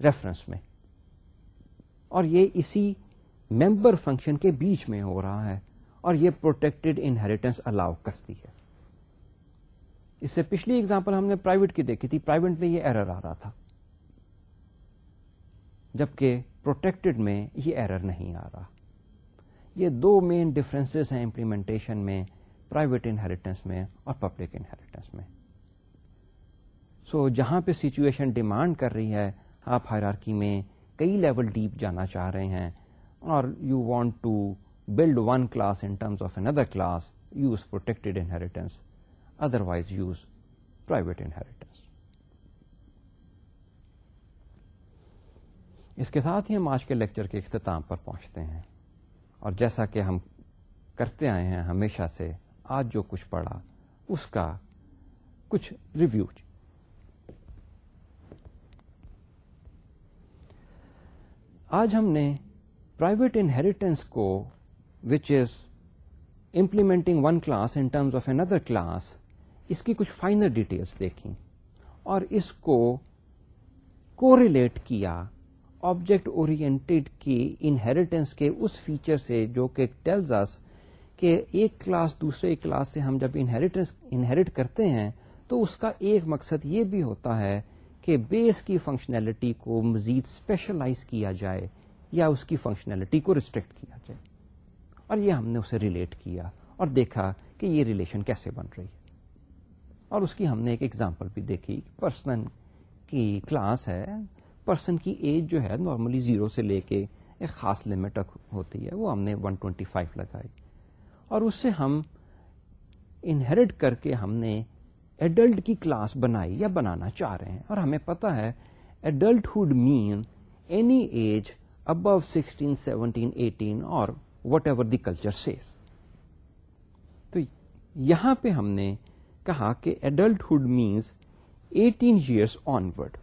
ریفرنس میں اور یہ اسی ممبر فنکشن کے بیچ میں ہو رہا ہے اور یہ پروٹیکٹڈ انہیریٹنس الاؤ کرتی ہے اس سے پچھلی اگزامپل ہم نے پرائیویٹ کی دیکھی تھی۔ پرائیویٹ میں یہ ایرر آ رہا تھا۔ جبکہ پروٹیکٹڈ میں یہ ایرر نہیں آ رہا۔ یہ دو مین ڈفرینس ہیں امپلیمنٹیشن میں پرائیویٹ انہیریٹنس میں اور پبلک انہیریٹنس میں۔ سو so, جہاں پہ سچویشن ڈیمانڈ کر رہی ہے آپ ہائرارکی میں کئی لیول ڈیپ جانا چاہ رہے ہیں اور you want to build one class in terms of another class use protected inheritance otherwise use private inheritance اس کے ساتھ ہی ہم آج کے لیکچر کے اختتام پر پہنچتے ہیں اور جیسا کہ ہم کرتے آئے ہیں، ہمیشہ سے آج جو کچھ پڑھا، اس کا کچھ ریویو آج ہم نے پرائیویٹ انہیریٹنس کو which is implementing one class in terms of another class اس کی کچھ فائنل ڈیٹیلس دیکھی اور اس کو کوریلیٹ کیا آبجیکٹ اورینٹیڈ کی انہیریٹنس کے اس فیچر سے جو کہ ٹیلز اس کہ ایک کلاس دوسرے کلاس سے ہم جب انہیریٹنس انہیریٹ کرتے ہیں تو اس کا ایک مقصد یہ بھی ہوتا ہے کہ بیس کی فنکشنلٹی کو مزید اسپیشلائز کیا جائے یا اس کی فنکشنلٹی کو ریسٹرکٹ کیا جائے۔ اور یہ ہم نے اسے ریلیٹ کیا اور دیکھا کہ یہ ریلیشن کیسے بن رہی ہے۔ اور اس کی ہم نے ایک ایگزامپل بھی دیکھی. پرسن کی کلاس ہے. پرسن کی ایج جو ہے نارملی زیرو سے لے کے ایک خاص لمٹ ہوتی ہے. وہ ہم نے 125 لگائی. اور اس سے ہم انہیریٹ کر کے ہم نے ایڈلٹ کی کلاس بنائی یا بنانا چاہ رہے ہیں. اور ہمیں پتا ہے adulthood mean any age above sixteen seventeen eighteen اور whatever the culture says تو یہاں پہ ہم نے کہا کہ adulthood means eighteen years onward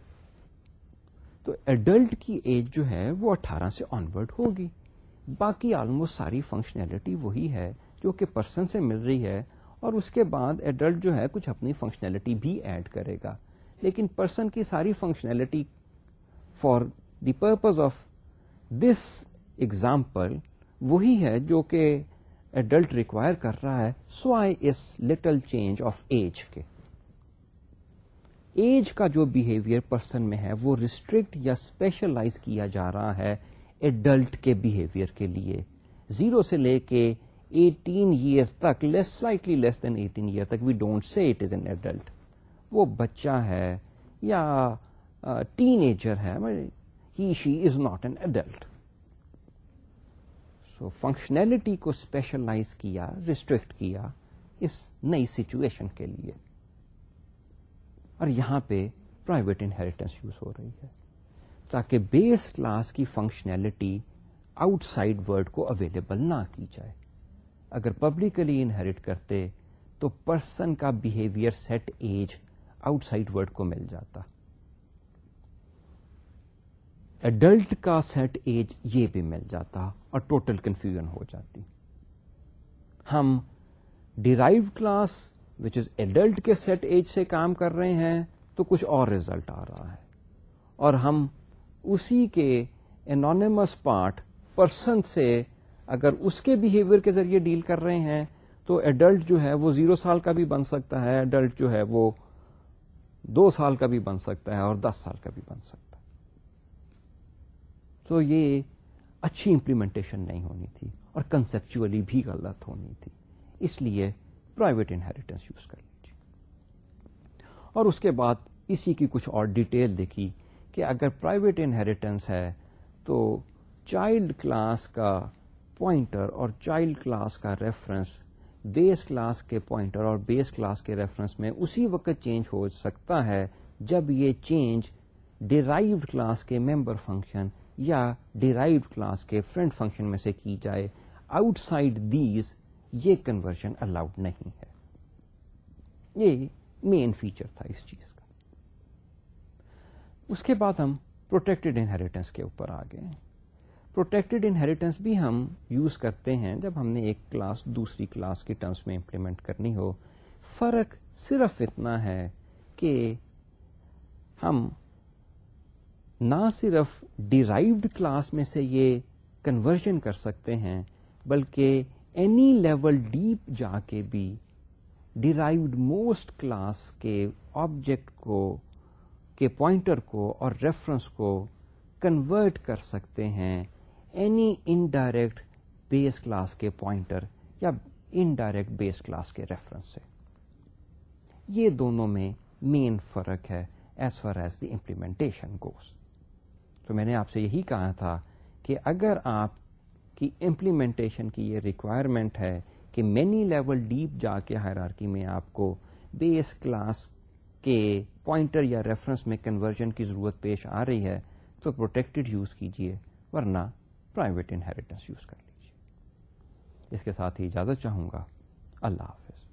تو ایڈلٹ کی ایج جو ہے وہ اٹھارہ سے آنورڈ ہوگی۔ باقی آلموسٹ ساری فنکشنلٹی وہی ہے جو کہ پرسن سے مل رہی ہے اور اس کے بعد ایڈلٹ جو ہے کچھ اپنی فنکشنلٹی بھی ایڈ کرے گا۔ لیکن پرسن کی ساری functionality for the purpose of this example وہی ہے جو کہ ایڈلٹ ریکوائر کر رہا ہے so I is little change of age کے ایج کا جو بہیویئر پرسن میں ہے وہ ریسٹرکٹ یا اسپیشلائز کیا جا رہا ہے ایڈلٹ کے بہیویئر کے لیے زیرو سے لے کے ایٹین ایئر تک less slightly less than eighteen year تک we don't see it is an adult وہ بچہ ہے یا ٹین ایجر ہے he she is not an adult so functionality کو اسپیشلائز کیا ریسٹرکٹ کیا اس نئی سچویشن کے لیے۔ اور یہاں پہ پرائیویٹ انہیریٹنس یوز ہو رہی ہے۔ تاکہ بیس کلاس کی فنکشنلٹی آؤٹ سائڈ ورڈ کو اویلیبل نہ کی جائے۔ اگر پبلکلی انہیریٹ کرتے تو پرسن کا behaviour set age outside world کو مل جاتا۔ ایڈلٹ کا سیٹ ایج یہ بھی مل جاتا اور ٹوٹل کنفیوژن ہو جاتی۔ ہم derive class which is adult کے سیٹ ایج سے کام کر رہے ہیں، تو کچھ اور ریزلٹ آ رہا ہے۔ اور ہم اسی کے انانیمس پارٹ پرسن سے اگر اس کے بہیویئر کے ذریعے ڈیل کر رہے ہیں، تو ایڈلٹ جو ہے وہ زیرو سال کا بھی بن سکتا ہے ایڈلٹ جو ہے وہ دو سال کا بھی بن سکتا ہے اور دس سال کا بھی بن سکتا ہے۔ تو یہ اچھی امپلیمنٹیشن نہیں ہونی تھی اور کنسپچلی بھی غلط ہونی تھی۔ اس لیے پرائیویٹ انہیریٹنس یوز کر لیجیے اور اس کے بعد اسی کی کچھ اور ڈیٹیل دیکھی کہ اگر پرائیویٹ انہیریٹنس ہے تو چائلڈ کلاس کا پوائنٹر اور چائلڈ کلاس کا ریفرنس بیس کلاس کے پوائنٹر اور بیس کلاس کے ریفرنس میں اسی وقت چینج ہو سکتا ہے جب یہ چینج ڈیرائیوڈ کلاس کے ممبر فنکشن یا ڈیرائیوڈ کلاس کے فرینڈ فنکشن میں سے کی جائے۔ آؤٹ سائڈ دیز یہ کنورژن الاؤڈ نہیں ہے۔ یہ مین فیچر تھا اس چیز کا۔ اس کے بعد ہم پروٹیکٹڈ انہیریٹنس کے اوپر آ گئے۔ پروٹیکٹڈ انہیریٹنس بھی ہم یوز کرتے ہیں جب ہم نے ایک کلاس دوسری کلاس کی ٹرمس میں امپلیمنٹ کرنی ہو۔ فرق صرف اتنا ہے کہ ہم نہ صرف ڈیرائیوڈ کلاس میں سے یہ کنورژن کر سکتے ہیں، بلکہ اینی لیول ڈیپ جا کے بھی ڈیرائیوڈ موسٹ کلاس کے آبجیکٹ کو، کے پوائنٹر کو اور ریفرنس کو کنورٹ کر سکتے ہیں اینی انڈائریکٹ بیس کلاس کے پوائنٹر یا انڈائریکٹ بیس کلاس کے ریفرنس سے۔ یہ دونوں میں مین فرق ہے as far as the implementation goes تو میں نے آپ سے یہی کہا تھا کہ اگر آپ کی امپلیمنٹیشن کی یہ ریکوائرمنٹ ہے کہ مینی لیول ڈیپ جا کے ہائرارکی میں آپ کو بیس کلاس کے پوائنٹر یا ریفرنس میں کنورژن کی ضرورت پیش آ رہی ہے، تو پروٹیکٹڈ یوز کیجیے ورنہ پرائیویٹ انہیریٹنس یوز کر لیجیے اس کے ساتھ ہی اجازت چاہوں گا۔ اللہ حافظ۔